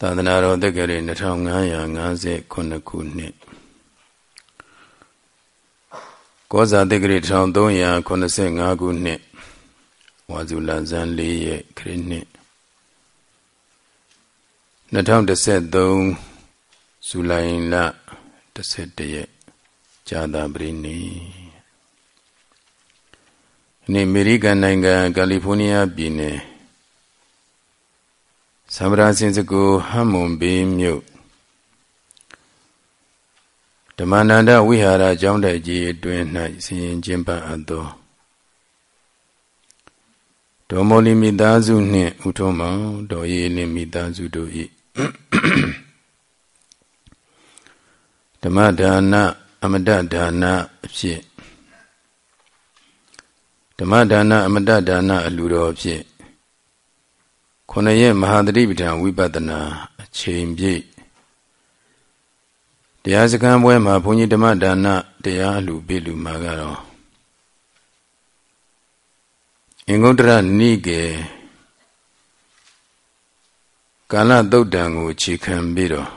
သာသနာတော်တက္ကရာ2559ခုနှစ်ကောဇာတက္ကရာ1385ခုနှစ်ဝါဇူလဇန်4ရက်ခရစ်နှစ်2013ဇူလိုင်လ17ရက်ဇာတာပရိနိနေ့အမေရိကန်နိုင်ငံကယ်လီဖိုးနီးယားပြည်နယ် သဗ္ဗရာစင်စကိုဟမ်မွန်ဘေးမြို့ဓမ္မနန္ဒဝိဟာရကျောင်းတိုက်ကြီးအတွင်၌ဆင်ရင်ကျင်းပအပ်သောဒေါ်မောလီမိသားစုနှင့်ဥထုံးမောင်ဒေါ်ရည်လင်မိသားစုတို့၏ဓမ္မဒါနအမတဒါနအဖြစ်ဓမ္မဒါနအမတဒါနအလူတော်အဖြစ် ခုနှစ်ရက်မဟာသတိပဋ္ဌာန်ဝိပဿနာအချိန်ပြည့်တရားစခန်းပွဲမှာဘုန်းကြီးဓမ္မဒါနတရားလူပြလူမှာကတော့အင်္ဂုတ္တရနိကေကာလသုတ်တံကိုခြေခံပြီးတော့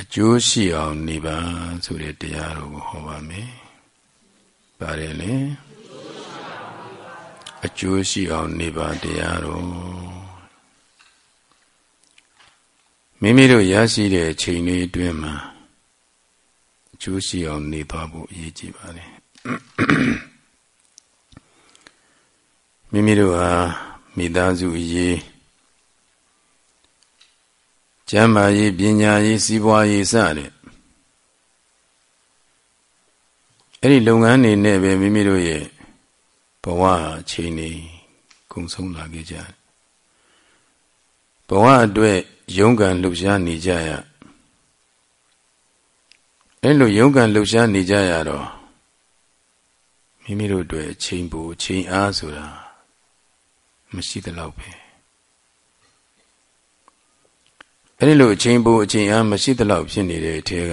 အကျိုးရှိအောင်နေပါဆိုတဲ့တရားတော်ကိုဟောပါမယ်။ပါတယ်လေ။ အကျိုးရှိအောင်နေပါတရားတော်မိမိတို့ရရှိတဲ့အချိန်လေးအတွင်းမှာအကျိုးရှိအောင်နေသွားဖို့အရေးကြီးပါတယ်မိမိတို့ဟာမိသားစုအရေးကျမ်းမာရေးပညာရေးစီးပွားရေးစတဲ့အဲ့ဒီလုပ်ငန်းတွေနဲ့ပဲမိမိတို့ရဲ့ဘ ဝအချိန်နေကုံဆုံးလာခဲ့ကြဘဝအတွက်ရုန်းကန်လှုပ်ရှားနေကြရအဲ့လိုရုန်းကန်လှုပ်ရှားနေကြရတော့မိမိတို့အတွက်အချိန်ပူအချိန်အားဆိုတာမရှိသလောက်ပဲအဲ့ဒီလိုအချိန်ပူအချိန်အားမရှိသလောက်ဖြစ်နေတဲ့အထဲက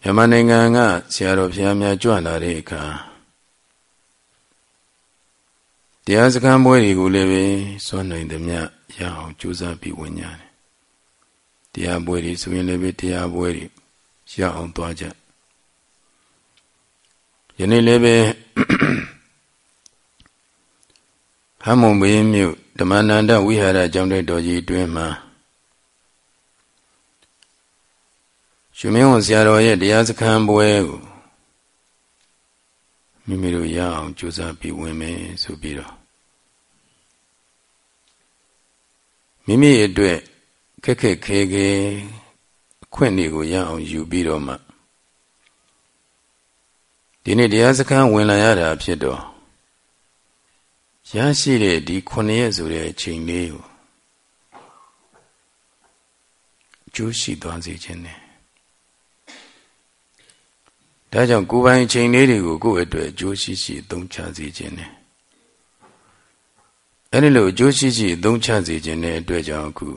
မြန်မာနိုင်ငံကဆရာတော်ဘုရားများကြွလာတဲ့အခါ တရားစခန်းပွဲတွေကိုလည်းပဲစွန့်နိုင်သမျှရအောင်ကြိုးစားပြီးဝင်ကြတယ်တရားပွဲတွေဆိုရင်လည်းပဲတရားပွဲတွေရအောင်သွားကြယနေ့လည်းပဲဟမုံဘေးမြို့ဓမ္မနန္ဒဝိဟာရကျောင်းတော်ကြီးအတွင်းမှာရှင်မင်းဝန်ဆရာတော်ရဲ့တရားစခန်းပွဲကိုမိမိတို့ရအောင်ကြိုးစားပြီးဝင်မယ်ဆိုပြီးတော့ မိမိအတွက်ခက်ခက်ခဲခဲအခွင့်တွေကိုရအောင်ယူပြီးတော့မှဒီနေ့တရားစခန်းဝင်လာရတာဖြစ်တော့ရရှိတဲ့ဒီခုနှစ်ရက်ဆိုတဲ့အချိန်လေးကိုအကျိုးရှိသွားစေခြင်းနဲ့ဒါကြောင့်ကိုယ်ပိုင်အချိန်လေးတွေကိုကိုယ့်အတွက်အကျိုးရှိရှိသုံးချစေခြင်းနဲ့ အဲ့ဒီလိုအကျိုးရှိရှိသုံးချစေခြင်းတဲ့အတွက်ကြောင့်အခု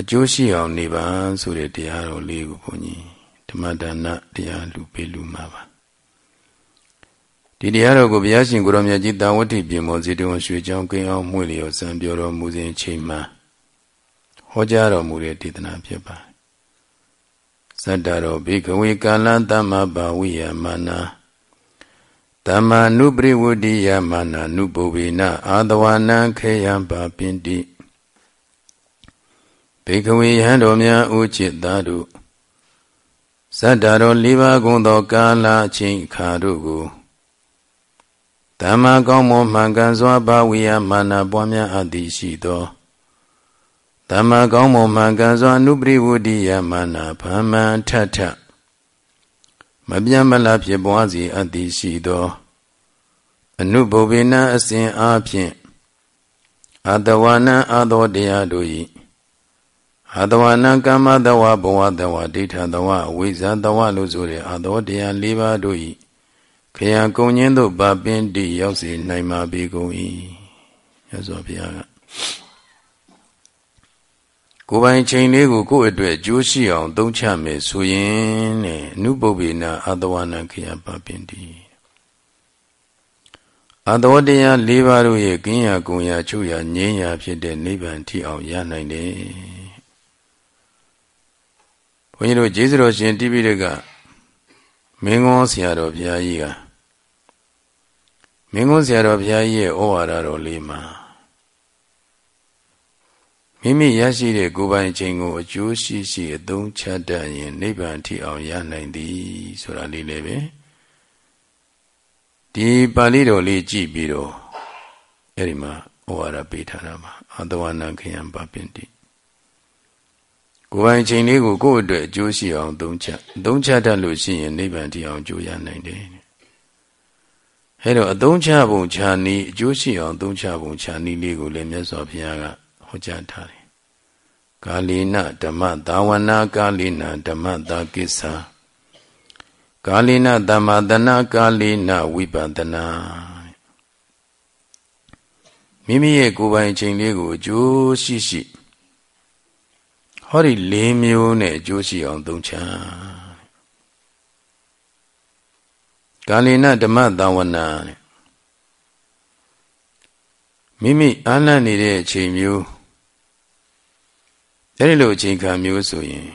အကျိုးရှိအောင်နေပါဆိုတဲ့တရားတော်လေးကိုဘုန်းကြီးဓမ္မဒါနတရားလူပေးလူမှာပါဒီတရားတော်ကိုဘုရားရှင်ကိုရောမြတ်ကြီးတာဝတိပြင်မောဇေတဝန်ရွှေချောင်းကိန်းအောင်မှွေလျော်စံပြောတော်မူစဉ်ချိန်မှာဟောကြားတော်မူတဲ့ဒေသနာဖြစ်ပါတယ်သတ္တရောဘိကဝေကာလသမ္မာဘာဝိယမာနာ သမ္မာနုပရိဝုဒ္ဓိယမာနာနုပုဗ္ဗေနအာတဝနံခေယံပါပိန္တိဘေကဝေယဟံတော်များဥจิตသားတို့ဇတ္တတော်၄ပါးကုန်သောကာလအချိန်ခါတို့ကိုသမ္မာကောင်းမွန်မှန်ကန်စွာဘာဝိယမာနာပွားများအပ်သည်ရှိသောသမ္မာကောင်းမွန်မှန်ကန်စွာအနုပရိဝုဒ္ဓိယမာနာဗမ္မံထထ မပြတ်မလားဖြစ်ပွားစီအပ်သည်ရှိသော အနုဘုဗေနအစဉ်အားဖြင့်အတဝနံအာသောတရားတို့၏အတဝနံကမ္မတဝဘဝတဝဒိဋ္ဌတဝအဝိဇ္ဇတဝလို့ဆိုတဲ့အာသောတရား၄ပါးတို့၏ခရံကုံညင်းတို့ဗပင်တိရောက်စေနိုင်ပါပေကုန်၏ရသော်ဘုရားက ကိုယ်ပိုင်ချိန်လေးကိုကိုယ့်အတွက်ကြိုးရှိအောင်သုံးချမယ်ဆိုရင်တဲ့အနုပုပ္ပေနာအာတဝနာခရပပင်တိအသောတရား၄ပါးတို့ရဲ့ကင်းရာကုံရာချုပ်ရာငြိမ်းရာဖြစ်တဲ့နိဗ္ဗာန်ထိအောင်ရနိုင်တယ်ဘုန်းကြီးတို့ကျေးဇူးတော်ရှင်တိပိဋကမင်းကုန်းဆရာတော်ဘုရားကြီးကမင်းကုန်းဆရာတော်ဘုရားကြီးရဲ့ဩဝါဒတော်လေးမှာ မိမိရရှိတဲ့ကိုယ်ပိုင်ခြင်းကိုအကျိုးရှိရှိအသုံးချတတ်ရင်နိဗ္ဗာန်ထိအောင်ရနိုင်သည်ဆိုတာလေးလည်းပဲဒီပါဠိတော်လေးကြည့်ပြီးတော့အဲ့ဒီမှာဩဝါဒပေးထားတာမှာအတဝနာခယံပပင်တိကိုယ်ပိုင်ခြင်းလေးကိုကိုယ့်အတွက်အကျိုးရှိအောင်သုံးချသုံးချတတ်လို့ရှိရင်နိဗ္ဗာန်ထိအောင်ကြိုးရနိုင်တယ်အဲ့တော့အသုံးချပုံခြာနည်းအကျိုးရှိအောင်သုံးချပုံခြာနည်းလေးကိုလည်းမြတ်စွာဘုရားက ဟောကြားထားတယ်ကာလိနဓမ္မသာဝနာကာလိနဓမ္မသာကိစ္ဆာကာလိနသမ္မာတနာကာလိနဝိပဿနာမိမိရဲ့ကိုယ်ပိုင်ချိန်လေးကိုအကျိုးရှိရှိဟောဒီ၄မျိုးနဲ့အကျိုးရှိအောင်သုံးချကာလိနဓမ္မသာဝနာမိမိအားလန့်နေတဲ့အချိန်မျိုး အဲဒီလိုအချိန်ခါမျိုးဆိုရင်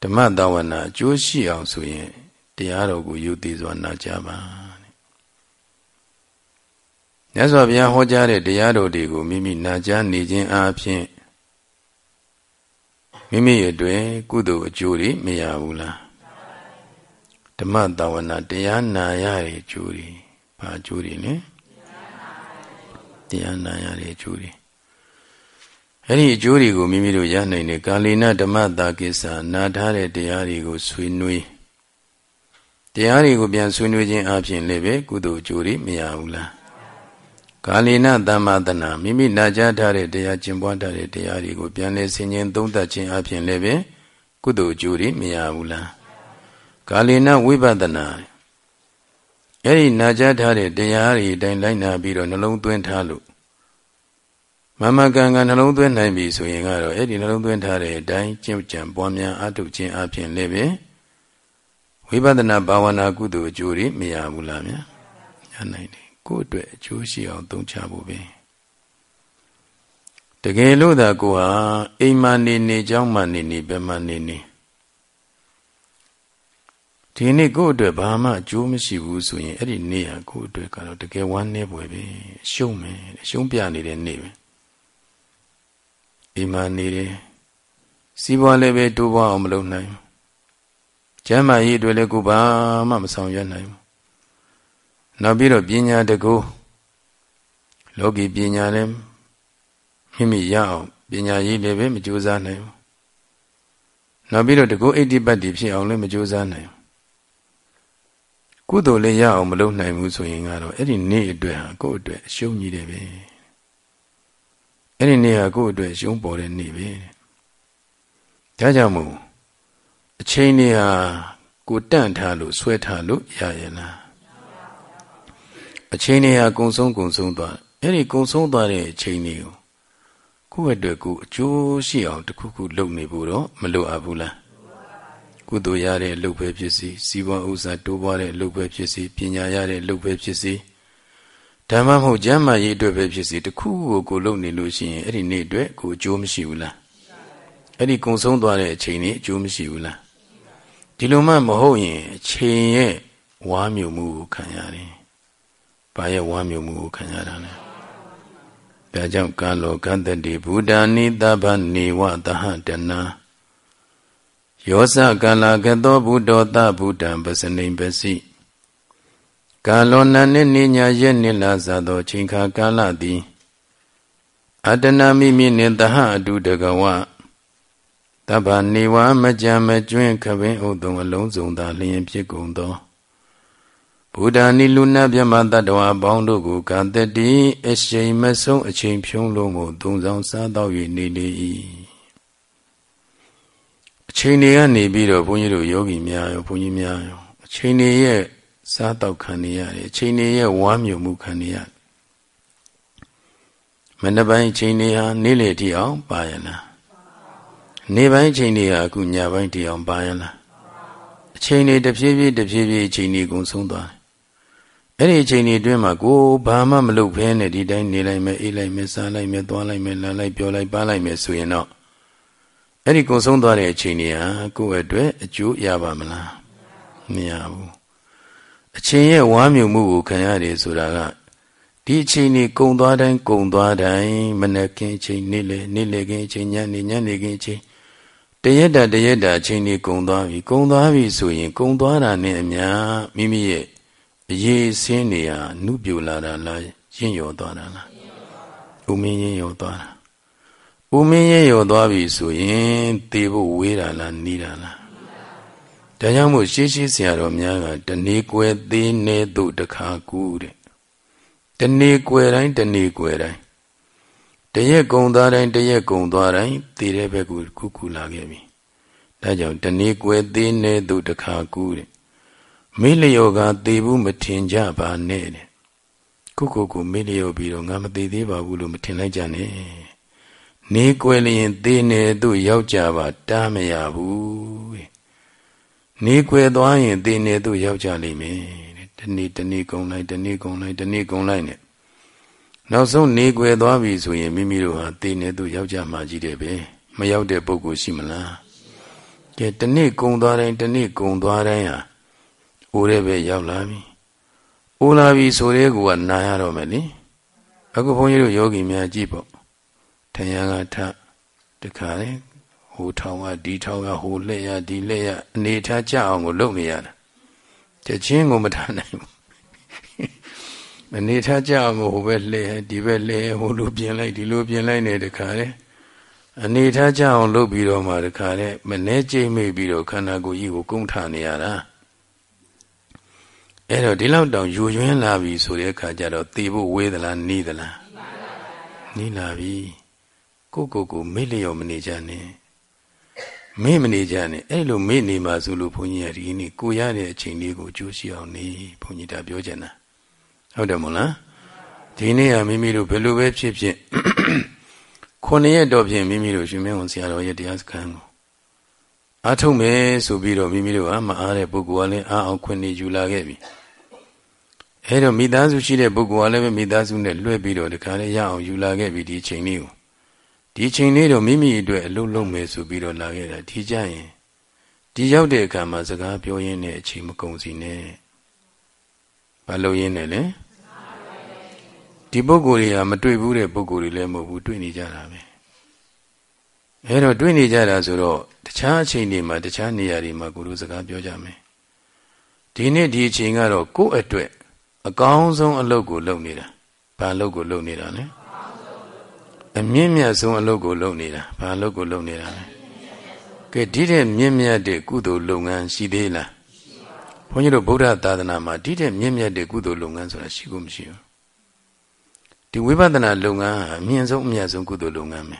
ဓမ္မသာဝနာအကျိုးရှိအောင်ဆိုရင်တရားတော်ကိုယူသေးစွာနာကြပါမြတ်စွာဘုရားဟောကြားတဲ့တရားတော်တွေကိုမိမိနာကြားနေခြင်းအပြင်မိမိရဲ့အတွင်းကုသိုလ်အကျိုးတွေမရဘူးလားဓမ္မတာဝနာတရားနာရတဲ့အကျိုးတွေဘာအကျိုးတွေလဲတရားနာရတဲ့အကျိုးတွေ အဲ့ဒီအကျိုးတွေကိုမိမိတို့ရနိုင်တဲ့ကာလိနဓမ္မတာကိစ္စနာထားတဲ့တရားတွေကိုဆွေးနွေးတရားတွေကိုပြန်ဆွေးနွေးခြင်းအပြင်လည်းပဲကုသိုလ်အကျိုးတွေမရဘူးလားကာလိနသမ္မာတနာမိမိနာကြားထားတဲ့တရားကျင့်ပွားထားတဲ့တရားတွေကိုပြန်လဲဆင်ခြင်သုံးသပ်ခြင်းအပြင်လည်းပဲကုသိုလ်အကျိုးတွေမရဘူးလားကာလိနဝိပဿနာအဲ့ဒီနာကြားထားတဲ့တရားတွေအတိုင်းလိုက်နာပြီးတော့နှလုံးသွင်းထားလို့ မမကံကနှလုံးသွင်းနိုင်ပြီဆိုရင်ကတော့အဲ့ဒီနှလုံးသွင်းထားတဲ့အတိုင်းကျင့်ကြံပွားများအထုတ်ခြင်းအပြင်လည်းပဲဝိပဿနာဘာဝနာကုသိုလ်အကျိုးတွေမရဘူးလားဗျာ။ရနိုင်တယ်။ကိုယ့်အတွက်အကျိုးရှိအောင်သုံးချဖို့ပဲ။တကယ်လို့သာကိုဟာအိမ်မနေနေကြောင်းမနေနေဘယ်မနေနေဒီနေ့ကိုယ့်အတွက်ဘာမှအကျိုးမရှိဘူးဆိုရင်အဲ့ဒီနေ့ဟာကိုယ့်အတွက်ကတော့တကယ်ဝမ်းနည်းပွေပဲ။ရှုံးမယ်။ရှုံးပြနေတဲ့နေ့ပဲ။ အိမ်မနေတယ်စီးပွားလည်းပဲတိုးပွားအောင်မလုပ်နိုင်ဘူးကျမ်းမာရေးတွေလည်းကိုဘာမှမဆောင်ရွက်နိုင်ဘူးနောက်ပြီးတော့ပညာတကူလောကီပညာလည်းမိမိရအောင်ပညာရေးလည်းပဲမကြိုးစားနိုင်ဘူးနောက်ပြီးတော့တကူအိဋ္ဌိပတ်တိဖြစ်အောင်လည်းမကြိုးစားနိုင်ဘူးကုသိုလ်လည်းရအောင်မလုပ်နိုင်ဘူးဆိုရင်ကတော့အဲ့ဒီနေ့အတွက်ဟာကိုယ့်အတွက်အရှုံးကြီးတယ်ပဲ အဲ့ဒီနေ့ဟာကိုယ့်အတွက်ရှုံးပေါ်တဲ့နေ့ပဲဒါကြောင့်မို့အချိန်လေးဟာကိုတန့်ထားလို့ဆွဲထားလို့ရရဲ့လားအချိန်တွေဟာကုံဆုံးကုံဆုံးသွားအဲ့ဒီကုံဆုံးသွားတဲ့အချိန်တွေကိုကိုယ့်အတွက်ကိုအကျိုးရှိအောင်တခုခုလုပ်နေဖို့တော့မလိုအပ်ဘူးလားကုသိုလ်ရတဲ့အလုပ်ပဲဖြစ်စီစီးပွားဥစ္စာတိုးပွားတဲ့အလုပ်ပဲဖြစ်စီပညာရတဲ့အလုပ်ပဲဖြစ်စီ ဓမ္မမဟုတ်ကျမ်းမာရေးအတွက်ပဲဖြစ်စီတခုခုကိုကိုလုပ်နေလို့ရှိရင်အဲ့ဒီနေ့အတွက်ကိုအကျိုးမရှိဘူးလားအဲ့ဒီကုံဆုံးသွားတဲ့အချိန်นี้အကျိုးမရှိဘူးလားဒီလိုမှမဟုတ်ရင်အချိန်ရဲ့ဝါမြုံမှုကိုခံရတယ်ဘာရဲ့ဝမ်းမြောက်မှုကိုခံရတာလဲဒါကြောင့်ကာလောကတတိဘုဒ္ဓနိသဗ္ဗနေဝသဟတနာယောဇကာလကသောဘုဒ္ဓသဗုဒ္ဓံပစနိပစီ ကာလောနနှင့်နေညာရဲ့နိလာဇာသောချိန်ခါကာလသည်အတနာမိမိနှင့်တဟအတုတကဝတဗ္ဗနေဝမကြံမကျွင်းခပင်ဥတုံအလုံးစုံသာလျင်ဖြစ်ကုန်သောဘုဒ္ဓနိလူနာမြမတတ္တဝါပေါင်းတို့ကိုကာတတိအရှိန်မဆုံးအချိန်ဖြုံးလုံးကိုသုံးဆောင်စားတော့၍နေလေ၏အချိန်တွေကနေပြီးတော့ဘုန်းကြီးတို့ယောဂီများရောဘုန်းကြီးများရောအချိန်တွေရဲ့ စားတော့ခံနေရတယ်အချိန်တွေရဲ့ဝမ်းမြုံမှုခံနေရတယ်မနေ့ပိုင်းချိန်တွေဟာနေ့လေတိအောင်ပါရလားနေ့ပိုင်းချိန်တွေဟာအခုညပိုင်းတိအောင်ပါရလားအချိန်တွေတဖြည်းဖြည်းတဖြည်းဖြည်းအချိန်တွေကုန်ဆုံးသွားအဲ့ဒီအချိန်ဒီအတွင်းမှာကိုဘာမှမလုပ်ဖဲနဲ့ဒီတိုင်းနေလိုက်မယ်အေးလိုက်မယ်စားလိုက်မယ်သွားလိုက်မယ်လမ်းလိုက်ပြောလိုက်ပါလိုက်မယ်ဆိုရင်တော့အဲ့ဒီကုံဆုံးသွားတဲ့အချိန်ကြီးဟာကိုယ့်အတွက်အကျိုးရပါမလားမရဘူး အချိန်ရဲ့ဝါမြုံမှုကိုခံရတယ်ဆိုတာကဒီအချိန်นี่ကုံသွားတိုင်းကုံသွားတိုင်းမနေ့ကင်းအချိန်နေ့လေနေ့လေကင်းအချိန်ညနေညနေကင်းအချိန်တရက်တာတရက်တာအချိန်นี่ကုံသွားပြီကုံသွားပြီဆိုရင်ကုံသွားတာနဲ့အများမိမိရဲ့အရေးစင်းနေဟာနုပြူလာတာလားရင့်ရော်သွားတာလားဥမင်းရင့်ရော်သွားတာဥမင်းရင့်ရော်သွားပြီဆိုရင်သေဖို့ဝေးတာလားနီးတာလား ဒါကြောင့်မို့ရှေးရှေးဆရာတော်များကတဏီကွယ်သေးနေသို့တခါကူတဲ့တဏီကွယ်တိုင်းတဏီကွယ်တိုင်းတရက်ကုံသွားတိုင်းတရက်ကုံသွားတိုင်းသေတဲ့ဘက်ကိုကုကုလာခဲ့ပြီဒါကြောင့်တဏီကွယ်သေးနေသို့တခါကူတဲ့မေးလျော်ကသေဘူးမထင်ကြပါနဲ့တဲ့ကုကုကိုမေးလျော်ပြီးတော့ငါမသေးသေးပါဘူးလို့မထင်လိုက်ကြနဲ့နေကွယ်လျင်သေနေသို့ရောက်ကြပါတားမရဘူးတဲ့ နေကွယ်သွားရင်သေနေသို့ရောက်ကြလိမ့်မယ်တဲ့တနေ့တနေ့ကုံလိုက်တနေ့ကုံလိုက်တနေ့ကုံလိုက်နဲ့နောက်ဆုံးနေကွယ်သွားပြီဆိုရင်မိမိတို့ဟာသေနေသို့ရောက်ကြမှာကြီးတယ်ပဲမရောက်တဲ့ပုဂ္ဂိုလ်ရှိမလားကဲတနေ့ကုံသွားတိုင်းတနေ့ကုံသွားတိုင်းဟာအိုးတဲ့ပဲရောက်လာပြီအိုးလာပြီဆိုတဲ့ကူကနာရတော့မယ်လေအခုဘုန်းကြီးတို့ယောဂီများကြည့်ပေါ့ထယံကထတခါလေ ဟိုထောင်ကဒီထောင်ကဟိုလက်ရဒီလက်ရအနေထားကြအောင်ကိုလုပ်နေရတာချက်ချင်းကိုမထားနိုင်ဘူးအနေထားကြအောင်ကိုဟိုဘက်လှဲဒီဘက်လှဲဟိုလိုပြင်လိုက်ဒီလိုပြင်လိုက်နေတခါလေအနေထားကြအောင်လုပ်ပြီးတော့မှတခါလေမနှဲကြိတ်မိပြီးတော့ခန္ဓာကိုယ်ကြီးကိုကုန်းထနေရတာအဲ့တော့ဒီလောက်တောင်ယူရင်းလာပြီဆိုတဲ့အခါကျတော့သေဖို့ဝေးသလားနီးသလားနီးလာပြီကိုကိုကိုမေ့လျော်မနေကြနဲ့ မေ့မနေကြနဲ့အဲ့လိုမေ့နေမှာဆိုလို့ဘုန်းကြီးကဒီနေ့ကိုရတဲ့အချိန်လေးကိုကြိုးရှိအောင်နေဘုန်းကြီးဒါပြောချင်တာဟုတ်တယ်မို့လားဒီနေ့ကမိမိတို့ဘယ်လိုပဲဖြစ်ဖြစ်ခုနှစ်ရက်တော့ဖြင့်မိမိတို့ရှင်မင်းဝန်ဆရာတော်ရဲ့တရားစခန်းကိုအားထုတ်မယ်ဆိုပြီးတော့မိမိတို့ကမအားတဲ့ပုဂ္ဂိုလ်ကလည်းအားအောင်ခွင့်နေယူလာခဲ့ပြီအဲတော့မိသားစုရှိတဲ့ပုဂ္ဂိုလ်ကလည်းပဲမိသားစုနဲ့လွှဲပြီးတော့ဒီခါလေးရအောင်ယူလာခဲ့ပြီဒီချိန်လေးကို ဒီချိန်လေးတော့မိမိအတွက်အလုပ်လုပ်မယ်ဆိုပြီးတော့လာခဲ့တာဒီကြရင်ဒီရောက်တဲ့အခါမှာစကားပြောရင်းနဲ့အချိန်မကုန်စီနဲ့ဘာလုပ်ရင်းနဲ့လဲဒီပုဂ္ဂိုလ်တွေကမတွေ့ဘူးတဲ့ပုဂ္ဂိုလ်တွေလည်းမဟုတ်ဘူးတွေ့နေကြတာပဲအဲတော့တွေ့နေကြတာဆိုတော့တခြားအချိန်တွေမှာတခြားနေရာတွေမှာကိုလိုစကားပြောကြမယ်ဒီနေ့ဒီအချိန်ကတော့ကိုယ့်အတွက်အကောင်းဆုံးအလုပ်ကိုလုပ်နေတာဘာအလုပ်ကိုလုပ်နေတာလဲ အမြင့်မြတ်ဆုံးအလုပ်ကိုလုပ်နေတာဘာအလုပ်ကိုလုပ်နေတာလဲကဲဒီတဲ့မြင့်မြတ်တဲ့ကုသိုလ်လုပ်ငန်းရှိသေးလားဘုန်းကြီးတို့ဗုဒ္ဓသာသနာမှာဒီတဲ့မြင့်မြတ်တဲ့ကုသိုလ်လုပ်ငန်းဆိုတာရှိကိုမရှိဘူးဒီဝိပဿနာလုပ်ငန်းဟာအမြင့်ဆုံးအမြတ်ဆုံးကုသိုလ်လုပ်ငန်းပဲ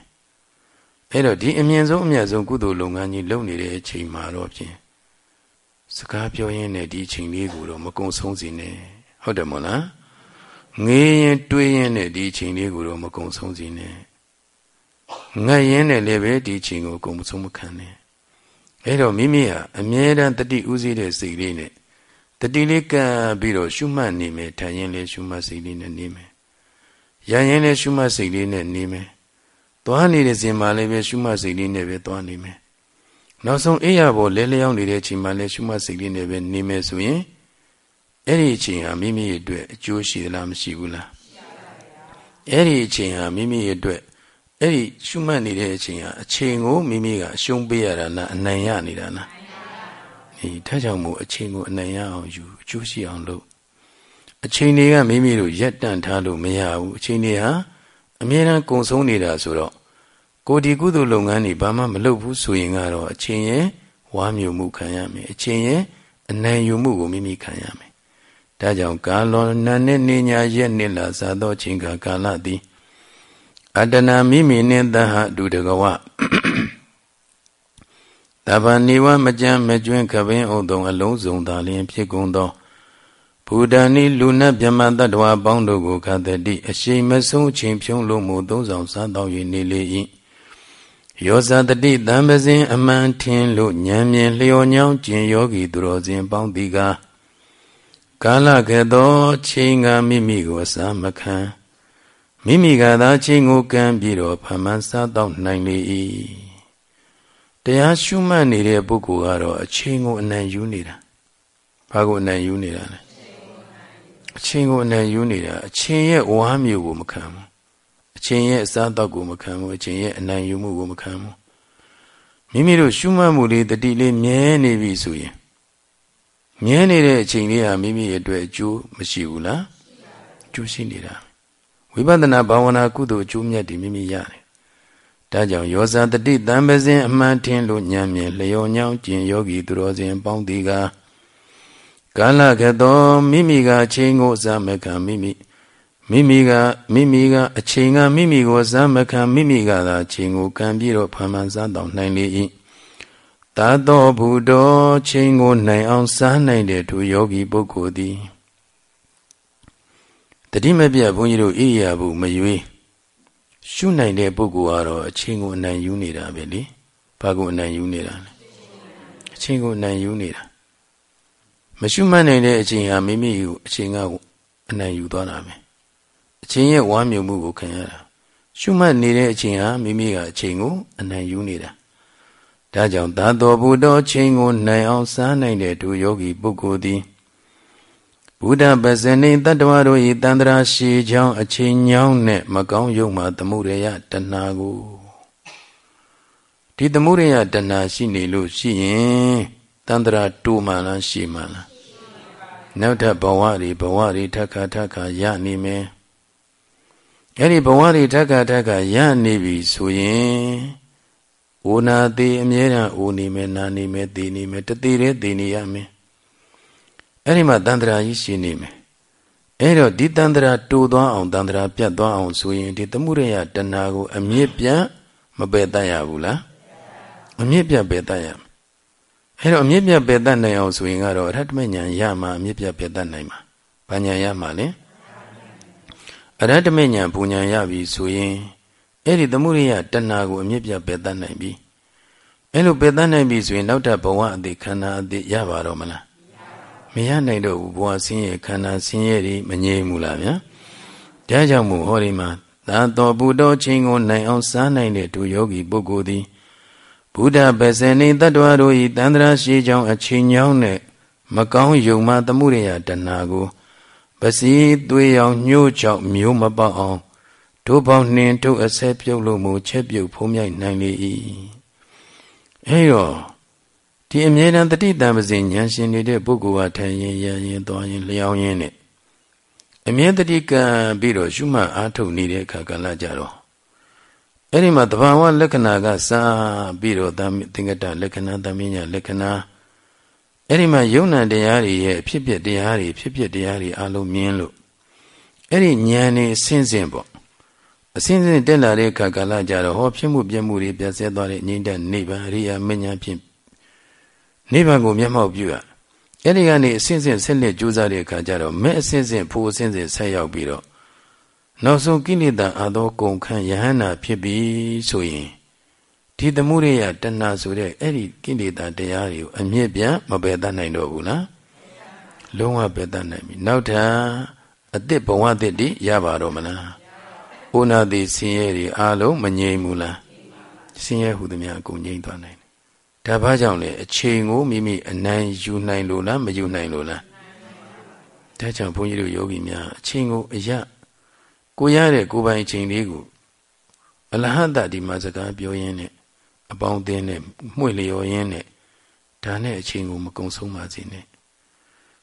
အဲ့တော့ဒီအမြင့်ဆုံးအမြတ်ဆုံးကုသိုလ်လုပ်ငန်းကြီးလုပ်နေတဲ့အချိန်မှာတော့ဖြင့်စကားပြောရင်းနဲ့ဒီအချိန်လေးကိုတော့မကုံဆုံးစေနဲ့ဟုတ်တယ်မို့လား ငေးရင်တွေးရင်နဲ့ဒီအချိန်လေးကိုတော့မကုံဆုံးစေနဲ့ငတ်ရင်နဲ့လည်းပဲဒီအချိန်ကိုကုံမဆုံးမခံနဲ့အဲ့တော့မိမိဟာအမြဲတမ်းတတိဥသိတဲ့စိတ်လေးနဲ့တတိလေးကပ်ပြီးတော့ရှုမှတ်နေမယ်ထိုင်ရင်လည်းရှုမှတ်စိတ်လေးနဲ့နေမယ်ရရင်လည်းရှုမှတ်စိတ်လေးနဲ့နေမယ်သွားနေတဲ့စဉ်မှာလည်းပဲရှုမှတ်စိတ်လေးနဲ့ပဲသွားနေမယ်နောက်ဆုံးအေးရပေါ်လဲလျောင်းနေတဲ့ချိန်မှာလည်းရှုမှတ်စိတ်လေးနဲ့ပဲနေမယ်ဆိုရင် အဲ့ဒီအချိန်ဟာမိမိရဲ့အတွက်အကျိုးရှိသလားမရှိဘူးလားအဲ့ဒီအချိန်ဟာမိမိရဲ့အတွက်အဲ့ဒီရှုမှတ်နေတဲ့အချိန်ဟာအချိန်ကိုမိမိကအရှုံးပေးရတာလားအနိုင်ရနေတာလားဒီထားကြောင့်မို့အချိန်ကိုအနိုင်ရအောင်ယူအကျိုးရှိအောင်လုပ်အချိန်တွေကမိမိတို့ရက်တန့်ထားလို့မရဘူးအချိန်တွေဟာအမြဲတမ်းကုံဆုံးနေတာဆိုတော့ကိုဒီကုသိုလ်လုပ်ငန်းတွေဘာမှမလုပ်ဘူးဆိုရင်ကတော့အချင်းရဲ့ဝါမျိုးမှုခံရမယ်အချင်းရဲ့အနိုင်ယူမှုကိုမိမိခံရမယ် ဒါကြောင့်ကာလောနာနဲ့နေညာရက်နှစ်လာသာသောချင်းကကာလသည်အတနာမိမိနှင့်သဟဒုတကဝတဗ္ဗနိဝမကြံမကျွင်းခပင်းဥတုံအလုံးစုံသာလျင်ဖြစ်ကုန်သောဘူဒာနိလူနတ်မြမတ္တဝါပေါင်းတို့ကိုခတ်တိအရှိန်မဆုံးချင်းဖြုံးလို့မူသုံးဆောင်စားတော်၍နေလေ၏ယောဇတတိတံပစဉ်အမှန်ထင်လို့ဉာဏ်မြင်လျော်ညောင်းကျင်ယောဂီသူတော်စင်ပေါင်းသည်ကား ကာလကသောချိန်ကမိမိကိုအစာမခံမိမိကသာချိန်ကိုကံပြီးတော့ဖမှန်စားတော့နိုင်လေ၏တရားရှုမှတ်နေတဲ့ပုဂ္ဂိုလ်ကတော့အချိန်ကိုအနံယူနေတာဘာကိုအနံယူနေတာလဲအချိန်ကိုအနံယူနေတာအချိန်ရဲ့ဝါမျိုးကိုမခံဘူးအချိန်ရဲ့အစားတော့ကိုမခံဘူးအချိန်ရဲ့အနံယူမှုကိုမခံဘူးမိမိတို့ရှုမှတ်မှုလေးတတိလေးမြဲနေပြီဆိုရင် မြဲနေတဲ့အချိန်လေးဟာမိမိရဲ့အတွက်အကျိုးမရှိဘူးလားအကျိုးရှိနေတာဝိပဿနာဘာဝနာကုသိုလ်အကျိုးမြတ်တွေမိမိရတယ်ဒါကြောင့်ယောဇာတတိတံပစဉ်အမှန်ထင်လို့ဉာဏ်မြင်လျော်ညောင်းကျင်ယောဂီသူတော်စင်ပေါင်းတီကကာလကသောမိမိကအချိန်ကိုစမခံမိမိမိမိကမိမိကအချိန်ကမိမိကိုစမခံမိမိကသာအချိန်ကိုကံပြီးတော့ဖန်မှန်စားတော့နိုင်လေ၏ သာသောဘုဒ္ဓချိန်ကိုနိုင်အောင်စားနိုင်တဲ့သူယောဂီပုဂ္ဂိုလ်သည်တတိမပြတ်ဘုန်းကြီးတို့ဣရိယာပုမရွေးရှုနိုင်တဲ့ပုဂ္ဂိုလ်ကတော့အချိန်ကိုအနိုင်ယူနေတာပဲလေဘာကိုအနိုင်ယူနေတာလဲအချိန်ကိုအနိုင်ယူနေတာမရှုမှတ်နိုင်တဲ့အချိန်ဟာမိမိကိုအချိန်ကအနိုင်ယူသွားတာပဲအချိန်ရဲ့ဝမ်းမြုံမှုကိုခံရတာရှုမှတ်နေတဲ့အချိန်ဟာမိမိကအချိန်ကိုအနိုင်ယူနေတာ ဒါကြောင့်သာတော်ဘုဒ္ဓချိန်ကိုနိုင်အောင်စားနိုင်တဲ့သူယောဂီပုဂ္ဂိုလ်သည်ဘုဒ္ဓပဇနိတတ္တဝါတို့၏တန္တရာရှိချောင်းအချိန်ညောင်းနဲ့မကောင်းယုံမှသမှုရယတဏှာကိုဒီသမှုရယတဏှာရှိနေလို့ရှိရင်တန္တရာတူမှလားရှိမှလားနောက်ထပ်ဘဝတွေဘဝတွေထက်ခါထက်ခါရနေမယ်အဲ့ဒီဘဝတွေထက်ခါထက်ခါရနေပြီဆိုရင် အိုနာသေးအမြဲတမ်းအိုနေမယ်နာနေမယ်သေနေမယ်တသေးတဲ့သေနေရမယ်အဲ့ဒီမှာတန်ត្រာကြီးရှိနေမယ်အဲ့တော့ဒီတန်ត្រာတူသွားအောင်တန်ត្រာပြတ်သွားအောင်ဆိုရင်ဒီသမှုရယတဏှာကို အမြင့်ပြတ်မပယ်တတ်ရဘူးလားအမြင့်ပြတ်ပယ်တတ်ရအဲ့တော့အမြင့်ပြတ်ပယ်တတ်နိုင်အောင်ဆိုရင်ကတော့အရဟတမဉာဏ်ရမှာအမြင့်ပြတ်ပယ်တတ်နိုင်မှာဘာဉာဏ်ရမှာလဲအရဟတမဉာဏ်ဘုံဉာဏ်ရပြီဆိုရင် အဲ့ဒီသမှုရိယတဏှာကိုအမြင့်ပြပယ်တတ်နိုင်ပြီအဲ့လိုပယ်တတ်နိုင်ပြီဆိုရင်နောက်ထပ်ဘဝအသေးခန္ဓာအသေးရပါတော့မလားမရနိုင်တော့ဘူးဘဝဆင်းရဲခန္ဓာဆင်းရဲတွေမငြိမ်ဘူးလားဗျာဒါကြောင့်မို့ဟောဒီမှာသာတော်ဘုဒ္ဓချင်းကိုနိုင်အောင်စားနိုင်တဲ့သူယောဂီပုဂ္ဂိုလ်သည်ဘုဒ္ဓပဇေနိတတ္တဝါတို့ဤတန္တရာရှိကြောင်းအချိန်ကြောင်းနဲ့မကောင်းယုံမှသမှုရိယတဏှာကိုပစီသွေးရောင်ညှို့ချောက်မျိုးမပေါက်အောင် တို့ပေါင်းနှင်တို့အဆက်ပြုတ်လို့မူချက်ပြုတ်ဖုံးမြိုက်နိုင်လေ၏အဲတော့ဒီအမြဲတမ်းတတိတံပစဉ်ဉာဏ်ရှင်နေတဲ့ပုဂ္ဂိုလ်ဟာထိုင်ရင်ရရင်သွားရင်လျောင်းရင်နဲ့အမြဲတတိကံပြီးတော့ရှုမှတ်အားထုတ်နေတဲ့အခါကလည်းကြတော့အဲ့ဒီမှာတဘာဝလက္ခဏာကစပြီးတော့သင်္ကတလက္ခဏာသမင်းညာလက္ခဏာအဲ့ဒီမှာယုံနာတရားတွေရဲ့ဖြစ်ဖြစ်တရားတွေဖြစ်ဖြစ်တရားတွေအလုံးမြင်လို့အဲ့ဒီဉာဏ်နေဆင်းဆင်းပေါ့ အစင်းစင်းတက်လာတဲ့အခါကာလကြတော့ဟောဖြစ်မှုပြမှုတွေပြတ်ဆဲသွားတဲ့ငြိမ့်တဲ့နိဗ္ဗာန်အရိယာမဉ္ဇဉ်ဖြင့်နိဗ္ဗာန်ကိုမျက်မှောက်ပြုရအဲ့ဒီကနေအစင်းစင်းဆက်လက်ကြိုးစားတဲ့အခါကျတော့မဲ့အစင်းစင်းဖို့အစင်းစင်းဆက်ရောက်ပြီးတော့နောက်ဆုံးကိလေသာအသောကုန်ခန့်ယဟန္တာဖြစ်ပြီဆိုရင်ဒီသမှုရိယတဏှာဆိုတဲ့အဲ့ဒီကိလေသာတရားတွေကိုအမြင့်ပြမပယ်တတ်နိုင်တော့ဘူးလားလုံးဝပယ်တတ်နိုင်ပြီနောက်ထပ်အတိတ်ဘဝတည်းတည်းရပါတော့မလား ဥနာတိဆင်းရဲတွေအားလုံးမငြိမ်ဘူးလားဆင်းရဲဟုသမျှအကုန်ငြိမ်သွားနိုင်တယ်ဒါဘာကြောင့်လဲအချိန်ကိုမိမိအနိုင်ယူနိုင်လို့လားမယူနိုင်လို့လားဒါကြောင့်ဘုန်းကြီးတို့ယောဂီများအချိန်ကိုအရကိုရတဲ့ကိုယ်ပိုင်အချိန်လေးကိုအလဟတဒီမှာစကားပြောရင်းနဲ့အပေါင်းအသင်းနဲ့မှွေလျော်ရင်းနဲ့ဒါနဲ့အချိန်ကိုမကုံဆုံးပါစေနဲ့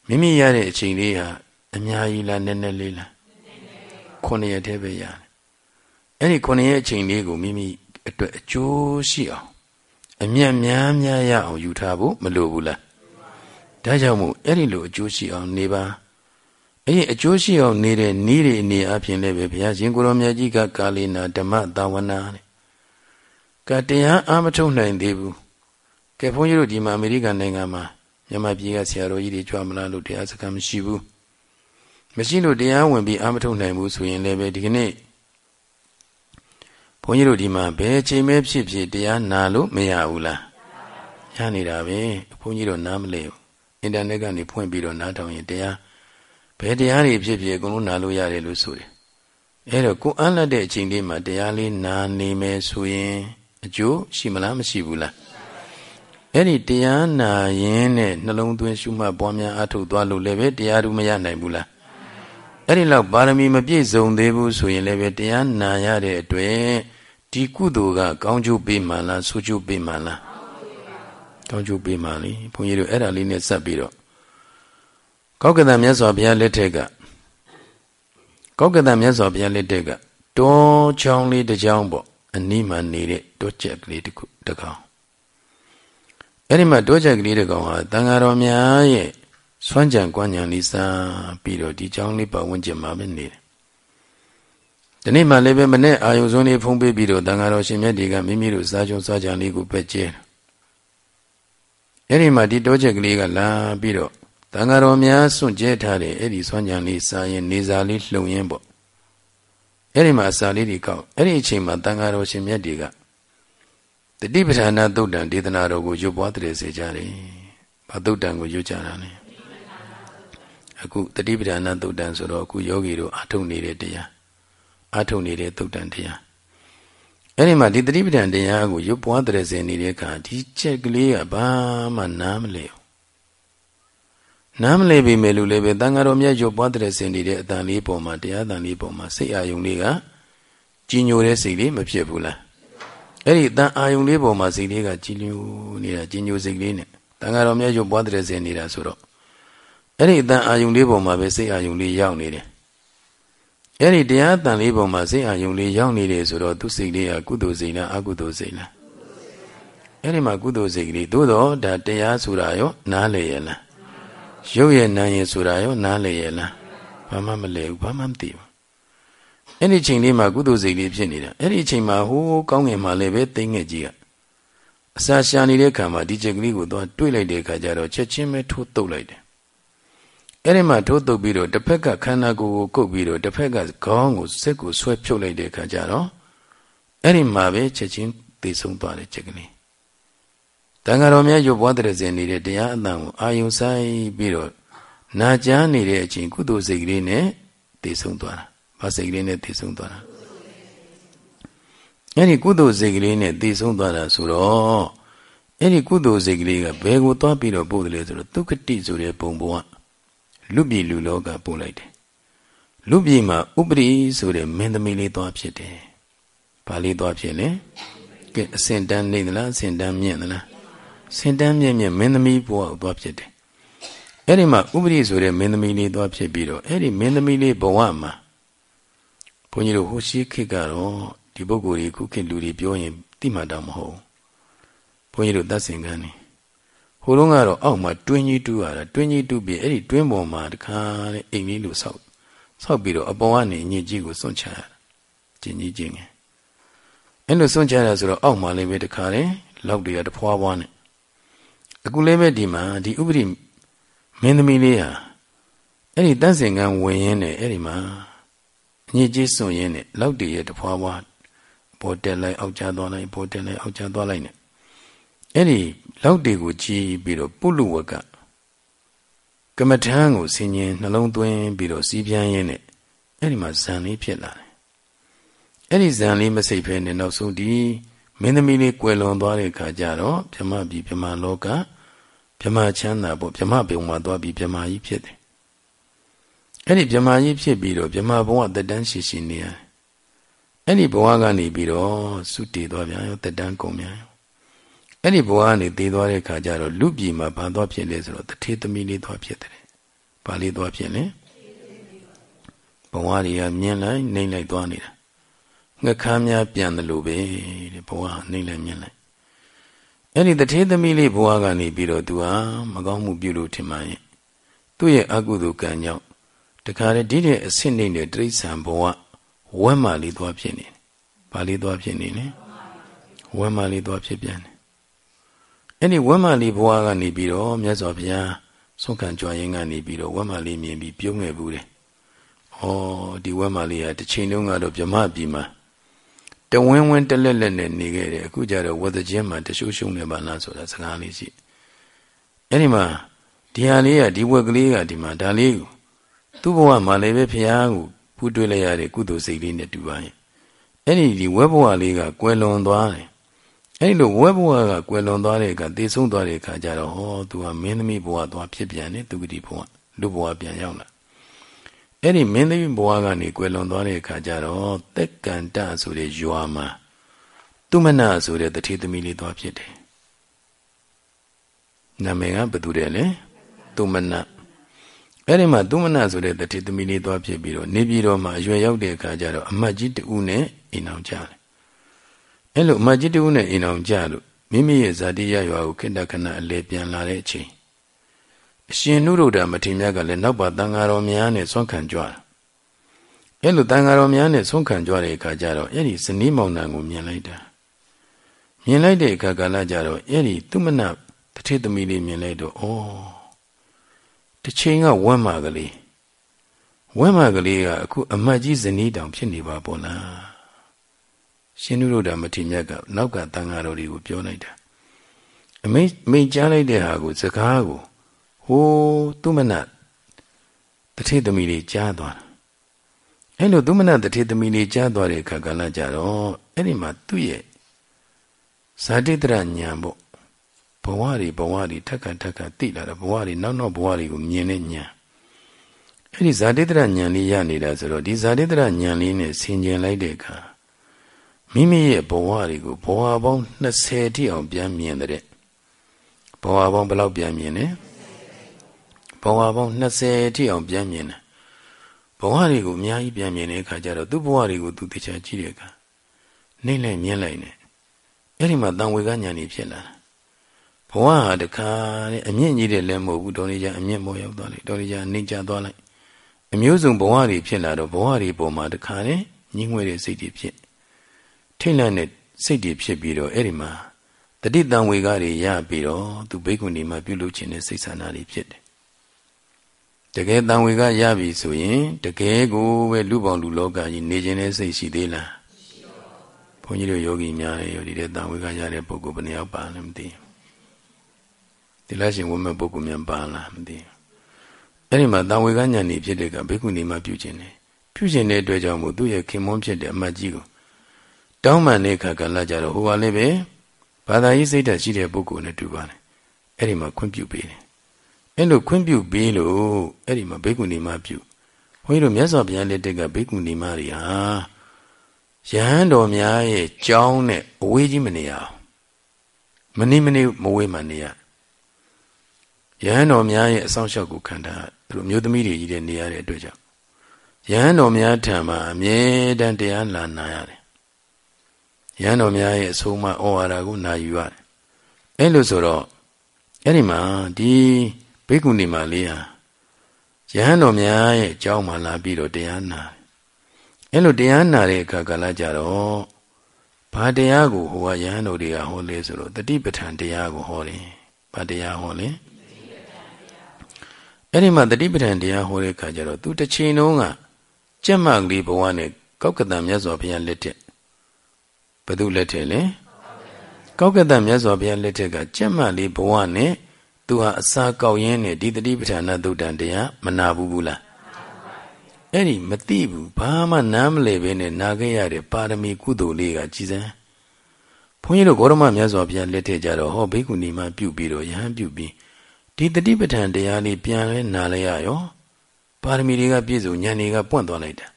မိမိရတဲ့အချိန်လေးဟာအများကြီးလားနည်းနည်းလေးလားခုနှစ်ရက်တည်းပဲရတယ် အဲ့ဒီခုနှစ်ရက်အချိန်လေးကိုမိမိအတွက်အကျိုးရှိအောင်အမြတ်များများရအောင်ယူထားဖို့မလိုဘူးလားဒါကြောင့်မို့အဲ့ဒီလိုအကျိုးရှိအောင်နေပါအဲ့ဒီအကျိုးရှိအောင်နေတဲ့ဤတွေအနေအချင်းလည်းပဲဘုရားရှင်ကိုရောမြတ်ကြီးကကာလေနာဓမ္မတာဝနာတဲ့ကတရားအာမထုတ်နိုင်သေးဘူးကဲဘုန်းကြီးတို့ဒီမှာအမေရိကန်နိုင်ငံမှာမြန်မာပြည်ကဆရာတော်ကြီးတွေကြွမလားလို့တရားစကားမရှိဘူးမရှိလို့တရားဝင်ပြီးအာမထုတ်နိုင်ဘူးဆိုရင်လည်းပဲဒီကနေ့ ဘုန်းကြီးတို့ဒီမှာဘယ်ချိန်မဲဖြစ်ဖြစ်တရားနာလို့မရဘူးလားရနေတာပဲဘုန်းကြီးတို့နားမလဲဘူးအင်တာနက်ကနေဖွင့်ပြီးတော့နားထောင်ရင်တရားဘယ်တရားတွေဖြစ်ဖြစ်အကုန်လုံးနာလို့ရတယ်လို့ဆိုတယ်အဲ့တော့ကိုအမ်းလက်တဲ့အချိန်လေးမှာတရားလေးနာနေမယ်ဆိုရင်အကျိုးရှိမလားမရှိဘူးလားအဲ့ဒီတရားနာရင်နဲ့နှလုံးသွင်းရှုမှတ်ပွားများအထုတ်သွားလို့လည်းပဲတရားဓုမရနိုင်ဘူးလားအဲ့ဒီလောက်ပါရမီမပြည့်စုံသေးဘူးဆိုရင်လည်းပဲတရားနာရတဲ့အတွက် ဒီကုသိုလ်ကကောင်းကျိုးပေးမှလားဆိုးကျိုးပေးမှလားကောင်းကျိုးပေးမှလေဘုန်းကြီးတို့အဲ့ဒါလေးနဲ့ဆက်ပြီးတော့ကောက်ကတံမြတ်စွာဘုရားလက်ထက်ကကောက်ကတံမြတ်စွာဘုရားလက်ထက်ကတောချောင်းလေးတစ်ချောင်းပေါ့အနီးမှာနေတဲ့တောချက်ကလေးတစ်ခုတစ်ကောင်အဲ့ဒီမှာတောချက်ကလေးတစ်ကောင်ဟာတန်ဃာတော်များရဲ့စွမ်းကြံကွမ်းကြံလေးစားပြီးတော့ဒီချောင်းလေးပတ်ဝန်းကျင်မှာပဲနေတယ် ဒီနေ့မှလည်းပဲမနဲ့အာယုံစွန်းလေးဖုံးပေးပြီးတော့တန်ဃာတော်ရှင်မြတ်တွေကမိမိတို့စားကြုံစားကြံလေးကိုပဲကျဲအဲ့ဒီမှာဒီတောချက်ကလေးကလာပြီးတော့တန်ဃာတော်များစွန့်ကျဲထားတဲ့အဲ့ဒီစွမ်းကြံလေးစားရင်နေစာလေးလှုံရင်းပေါ့အဲ့ဒီမှာအစာလေးတွေကောက်အဲ့ဒီအချိန်မှာတန်ဃာတော်ရှင်မြတ်တွေကတတိပဌာနာသုတ်တံဒေသနာတော်ကိုရွတ်ပွားတဲ့စေကြတယ်။ဘာသုတ်တံကိုရွတ်ကြတာလဲ။အခုတတိပဌာနာသုတ်တံဆိုတော့အခုယောဂီတို့အာထုတ်နေတဲ့တရား အာထုတ်နေတဲ့သုတ်တံတရားအဲ့ဒီမှာဒီတတိပဌာန်တရားကိုရွတ်ပွားတဲ့စေနေတဲ့အခါဒီချက်ကလေးကဘာမှနားမလဲဘူးနားမလဲပြီမယ်လို့လည်းပဲတန်ဃာတော်မြတ်ရုပ်ပွားတဲ့စင်နေတဲ့အတန်လေးပေါ်မှာတရားတန်လေးပေါ်မှာစိတ်အာယုံလေးကကြီးညိုတဲ့စိတ်လေးမဖြစ်ဘူးလားအဲ့ဒီတန်အာယုံလေးပေါ်မှာစိတ်လေးကကြီးညိုနေတာကြီးညိုစိတ်လေးနဲ့တန်ဃာတော်မြတ်ရုပ်ပွားတဲ့စင်နေတာဆိုတော့အဲ့ဒီတန်အာယုံလေးပေါ်မှာပဲစိတ်အာယုံလေးရောက်နေတယ် အဲ့ဒီတရားတန်လေးပေါ်မှာစိတ်အာယုံလေးရောက်နေတယ်ဆိုတော့သူစိတ်လေးကကုသိုလ်စိတ်လားအကုသိုလ်စိတ်လားအဲ့ဒီမှာကုသိုလ်စိတ်ကလေးသို့တော့ဒါတရားဆိုတာရောနားလေရလားရုပ်ရဲ့နာရင်ဆိုတာရောနားလေရဲ့လားဘာမှမလဲဘူးဘာမှမသိဘူးအဲ့ဒီချိန်လေးမှာကုသိုလ်စိတ်လေးဖြစ်နေတာအဲ့ဒီချိန်မှာဟိုးကောင်းငင်မှာလည်းပဲသိငယ်ကြီးကအစာရှာနေတဲ့ခံမှာဒီချက်ကလေးကိုသွားတွေးလိုက်တဲ့အခါကျတော့ချက်ချင်းပဲထိုးတုပ်လိုက်တယ် အဲ့ဒီမှာထိုးတုပ်ပြီးတော့တစ်ဖက်ကခန္ဓာကိုယ်ကိုကုတ်ပြီးတော့တစ်ဖက်ကခေါင်းကိုစက်ကိုဆွဲဖြုတ်လိုက်တဲ့အခါကျတော့အဲ့ဒီမှာပဲချက်ချင်းသိဆုံးသွားတဲ့ချက်ကလေးတန်ဃာတော်များရုပ်ဘွားတဲ့စဉ်နေတဲ့တရားအတန်ကိုအာယုံဆိုင်ပြီးတော့နာကြားနေတဲ့အချိန်ကုသိုလ်စိတ်ကလေးနဲ့တည်ဆုံးသွားတာ။ဘာစိတ်ကလေးနဲ့တည်ဆုံးသွားတာ။အဲ့ဒီကုသိုလ်စိတ်ကလေးနဲ့တည်ဆုံးသွားတာဆိုတော့အဲ့ဒီကုသိုလ်စိတ်ကလေးကဘယ်ကိုသွားပြီးတော့ပို့တယ်လဲဆိုတော့ဒုက္ခတိဆိုတဲ့ပုံပေါ်က လူပြည်လူလောကပို့လိုက်တယ်။လူပြည်မှာဥပရိဆိုတဲ့မင်းသမီးလေးသွားဖြစ်တယ်။ဘာလေးသွားဖြစ်လဲ။ကဲအစင်တန်းနေသလားအစင်တန်းမြင့်သလားစင်တန်းမြင့်မြင့်မင်းသမီးဘဝကိုသွားဖြစ်တယ်အဲ့ဒီမှာဥပရိဆိုတဲ့မင်းသမီးလေးသွားဖြစ်ပြီးတော့အဲ့ဒီမင်းသမီးလေးဘဝမှာဘုန်းကြီးတို့ဟိုရှိခေတ်ကတော့ဒီပုဂ္ဂိုလ်ကြီးခုခေတ်လူတွေပြောရင်တိမှတ်တော့မဟုတ်ဘုန်းကြီးတို့သတ်စင်ကန်းနေ ဟိုလုံးကတော့အောက်မှာတွင်းကြီးတူးရတာတွင်းကြီးတူးပြီးအဲ့ဒီတွင်းပေါ်မှာတခါတဲ့အိမ်လေးလို့ဆောက်ဆောက်ပြီးတော့အပေါ်ကနေညစ်ကြီးကိုစွန့်ချရတာကျင်ကြီးကျင်ငယ်အဲ့လိုစွန့်ချရတာဆိုတော့အောက်မှာလည်းပဲတခါတဲ့လောက်တွေကတဖွာဖွာနဲ့အခုလည်းပဲဒီမှာဒီဥပရိမင်းသမီးလေးဟာအဲ့ဒီတန့်စင်ကန်းဝင်ရင်းနဲ့အဲ့ဒီမှာအညစ်အကြေးစွန့်ရင်းနဲ့လောက်တည်းရဲ့တဖွာဖွာပေါ်တက်လိုက်အောက်ကျသွားလိုက်ပေါ်တက်လိုက်အောက်ကျသွားလိုက်နဲ့အဲ့ဒီ လောက်တည်းကိုကြည်ပြီးတော့ပုလူဝကကမ္မထမ်းကိုဆင်ញင်နှလုံးသွင်းပြီးတော့စီးပြန်ရင်းနဲ့အဲ့ဒီမှာဇံလေးဖြစ်လာတယ်အဲ့ဒီဇံလေးမစိတ်ဖဲနဲ့နောက်ဆုံးဒီမင်းသမီးလေးကွယ်လွန်သွားတဲ့အခါကျတော့ဗြဟ္မပြည်ဗြဟ္မလောကဗြဟ္မာချမ်းသာပေါ့ဗြဟ္မာဘုံမှာသွားပြီးဗြဟ္မာကြီးဖြစ်တယ်အဲ့ဒီဗြဟ္မာကြီးဖြစ်ပြီးတော့ဗြဟ္မာဘုံကတက်တန်းရှိရှိနေရအဲ့ဒီဘဝကနေပြီးတော့သုတည်သွားပြန်ရောတက်တန်းကုန်ပြန်ရော အဲ့ဒီဘဝကနေတည်သွားတဲ့ခါကျတော့လူပြည်မှာဘာသွားဖြစ်လဲဆိုတော့တထေသမီးလေးသွားဖြစ်တယ်ဘာလေးသွားဖြစ်လဲဘဝတွေကမြင်လိုက်နှိမ့်လိုက်သွားနေတာငခမ်းများပြန်တယ်လို့ပဲတဲ့ဘဝနှိမ့်လိုက်မြင်လိုက်အဲ့ဒီတထေးသမီးလေးဘဝကနေပြီးတော့သူဟာမကောင်းမှုပြုလို့ထင်မှရင်သူ့ရဲ့အကုသိုလ်ကံကြောင့်တခါတည်းဒီတဲ့အဆင့်နေတဲ့တိရစ္ဆာန်ဘဝဝက်မာလေးသွားဖြစ်နေတယ်။ဘာလေးသွားဖြစ်နေလဲ။ဝက်မာလေးသွားဖြစ်ပြန်တယ်။ အဲ့ဒီဝက်မာလေးဘဝကနေပြီးတော့မြတ်စွာဘုရားဆုံးခံကြွရင်ကနေပြီးတော့ဝက်မာလေးမြင်ပြီးပြုံးခဲ့ဘူးတယ်။ဩဒီဝက်မာလေးကတစ်ချိန်လုံးကတော့ဗြဟ္မပြည်မှာတဝင်းဝင်းတလက်လက်နဲ့နေခဲ့တယ်အခုကျတော့ဝတ်ခြင်းမှာတရှုရှုံနေပါလားဆိုတာစကားလေးရှိအဲ့ဒီမှာဒီဟာလေးကဒီဝက်ကလေးကဒီမှာဒါလေးကိုသူ့ဘဝမှာလည်းပဲဖရာကိုပူးတွေ့လိုက်ရတဲ့ကုသိုလ်စိတ်လေးနဲ့တူပါရဲ့အဲ့ဒီဒီဝဲဘဝလေးကကွယ်လွန်သွားတယ် အဲ့လိုဝဲဘဝကကွယ်လွန်သွားတဲ့အခါသေဆုံးသွားတဲ့အခါကျတော့ဟောသူကမင်းသမီးဘဝသွားဖြစ်ပြန်တယ်သူကတိဘဝလူဘဝပြန်ရောက်လာအဲ့ဒီမင်းသမီးဘဝကနေကွယ်လွန်သွားတဲ့အခါကျတော့တက်ကန္တဆိုတဲ့ရွာမှာသူမနာဆိုတဲ့တတိသမီးလေးသွားဖြစ်တယ်နာမည်ကဘယ်သူတဲ့လဲသူမနာအဲ့ဒီမှာသူမနာဆိုတဲ့တတိသမီးလေးသွားဖြစ်ပြီးတော့နေပြည်တော်မှာအရွယ်ရောက်တဲ့အခါကျတော့အမတ်ကြီးတူနဲ့အိမ်အောင်ကြတယ် အဲ့လိုအမတ်ကြီးတူနဲ့အိမ်အောင်ကြလို့မိမိရဲ့ဇာတိရရွာကိုခိတ္တခဏအလေပြန်လာတဲ့အချိန်အရှင်နုရုဒ္ဓမထေရမြတ်ကလည်းနောက်ပါတန်ဃာတော်များနဲ့ဆွမ်းခံကြွားအဲ့လိုတန်ဃာတော်များနဲ့ဆွမ်းခံကြွားတဲ့အခါကျတော့အဲ့ဒီဇနီးမောင်နှံကိုမြင်လိုက်တာမြင်လိုက်တဲ့အခါကလည်းကြတော့အဲ့ဒီသူမနာတထေသမီးလေးမြင်လိုက်တော့ဩတစ်ချိန်ကဝမ်းမာကလေးဝမ်းမာကလေးကအခုအမတ်ကြီးဇနီးတောင်ဖြစ်နေပါပေါ့လား ရှင်နုရုဒ္ဓမထေရမြတ်ကနောက်ကတန်ဃာတော်တွေကိုပြောလိုက်တာအမိမိတ်ကြားလိုက်တဲ့ဟာကိုစကားကိုဟိုးသူမနတထေသမီးလေးကြားသွားတာအဲ့လိုသူမနတထေသမီးလေးကြားသွားတဲ့အခါကလည်းကြတော့အဲ့ဒီမှာသူ့ရဲ့ဇာတိတရညာပေါ့ဘဝတွေဘဝတွေထက်ခါထက်ခါသိလာတယ်ဘဝတွေနောက်နောက်ဘဝတွေကိုမြင်တဲ့ညာအဲ့ဒီဇာတိတရညာလေးရနေတာဆိုတော့ဒီဇာတိတရညာလေးနဲ့ဆင်ခြင်လိုက်တဲ့အခါ မိမိရဲ့ဘဝတွေကိုဘဝပေါင်း20တိအောင်ပြန်မြင်တဲ့ဘဝပေါင်းဘယ်လောက်ပြန်မြင်လဲဘဝပေါင်း20တိအောင်ပြန်မြင်တယ်ဘဝတွေကိုအများကြီးပြန်မြင်တဲ့အခါကျတော့သူ့ဘဝတွေကိုသူတခြားကြည့်တဲ့အခါနှိမ့်လိုက်မြင်လိုက်နေအဲ့ဒီမှာတန်ဝေကညာနေဖြစ်လာဘဝဟာတခါတဲ့အမြင့်ကြီးတဲ့လည်းမဟုတ်ဘူးတော်နေကြအမြင့်မောရောက်သွားလိုက်တော်နေကြနှိမ့်ချသွားလိုက်အမျိုးစုံဘဝတွေဖြစ်လာတော့ဘဝတွေပေါ်မှာတခါတဲ့ညှင်းငွေတဲ့စိတ်တွေဖြစ် ထိတ်လန့်တဲ့စိတ်တွေဖြစ်ပြီးတော့အဲ့ဒီမှာတတိတံဝေကတွေရပြီးတော့သူဘိက္ခုနီမှာပြုလုပ်ခြင်းတဲ့စိတ်ဆန္ဒတွေဖြစ်တယ်တကယ်တံဝေကရပြီဆိုရင်တကယ်ကိုပဲလူပေါင်းလူလောကကြီးနေခြင်းတဲ့စိတ်ရှိသေးလားဘုန်းကြီးတို့ယောဂီများရောဒီတဲ့တံဝေကရတဲ့ပုဂ္ဂိုလ်ဘယ်နှယောက်ပါလဲမသိဒီလားရှင်ဝမပုဂ္ဂိုလ်များပါလားမသိအဲ့ဒီမှာတံဝေကညာနေဖြစ်တဲ့ကဘိက္ခုနီမှာပြုခြင်းတယ်ပြုခြင်းတဲ့အတွက်ကြောင့်မို့သူ့ရဲ့ခင်မွန်းဖြစ်တဲ့အမတ်ကြီးကို တောင်းပန်တဲ့အခါကလည်းကြတော့ဟိုကလည်းပဲဘာသာရေးစိတ်ဓာတ်ရှိတဲ့ပုဂ္ဂိုလ်နဲ့တူပါတယ်အဲ့ဒီမှာခွင့်ပြုပေးတယ်အဲ့လိုခွင့်ပြုပေးလို့အဲ့ဒီမှာဘိက္ခုနီမပြုဘုန်းကြီးတို့မြတ်စွာဘုရားလက်ထက်ကဘိက္ခုနီမတွေဟာယဟန်တော်များရဲ့ကြောင်းနဲ့အဝေးကြီးမနေရအောင်မနေမနေမဝေးမှနေရယဟန်တော်များရဲ့အဆောင်ရှောက်ကိုခံတာသူတို့မျိုးသမီးတွေကြီးတဲ့နေရတဲ့အတွက်ကြောင့်ယဟန်တော်များထံမှာအမြဲတမ်းတရားလာနာရတယ် ယဟန်တော်များရဲ့အဆုံးအမဩဝါဒကိုနာယူရတယ်အဲ့လိုဆိုတော့အဲ့ဒီမှာဒီဘိက္ခုနီမလေးဟာယဟန်တော်များရဲ့အကြောင်းမှလာပြီးတော့တရားနာအဲ့လိုတရားနာတဲ့အခါကလည်းကြတော့ဘာတရားကိုဟိုကယဟန်တော်တွေကဟောလဲဆိုတော့တတိပဋ္ဌာန်တရားကိုဟောတယ်ဘာတရားဟောလဲအဲ့ဒီမှာတတိပဋ္ဌာန်တရားဟောတဲ့အခါကျတော့သူတစ်ချိန်လုံးကကြက်မကလေးဘဝနဲ့ကောက်ကတံမြတ်စွာဘုရားလက်ထက် ဘယ်သူလက်ထက်လဲကောက်ကတံမြတ်စွာဘုရားလက်ထက်ကကြက်မလေးဘဝနဲ့သူဟာအစာကောက်ရင်းနဲ့ဒီတတိပဋ္ဌာန်သုတ်တန်တရားမနာဘူးဘူးလားအဲ့ဒီမသိဘူးဘာမှနားမလည်ပဲနဲ့နာခဲ့ရတဲ့ပါရမီကုသိုလ်လေးကကြည်စမ်းဘုန်းကြီးတို့ဂေါရမမြတ်စွာဘုရားလက်ထက်ကြတော့ဟောဘိက္ခုနီမပြုတ်ပြီးတော့ယဟန်ပြုတ်ပြီးဒီတတိပဋ္ဌာန်တရားလေးပြန်လဲနာလဲရရောပါရမီတွေကပြည့်စုံဉာဏ်တွေကပွင့်သွားလိုက်တာ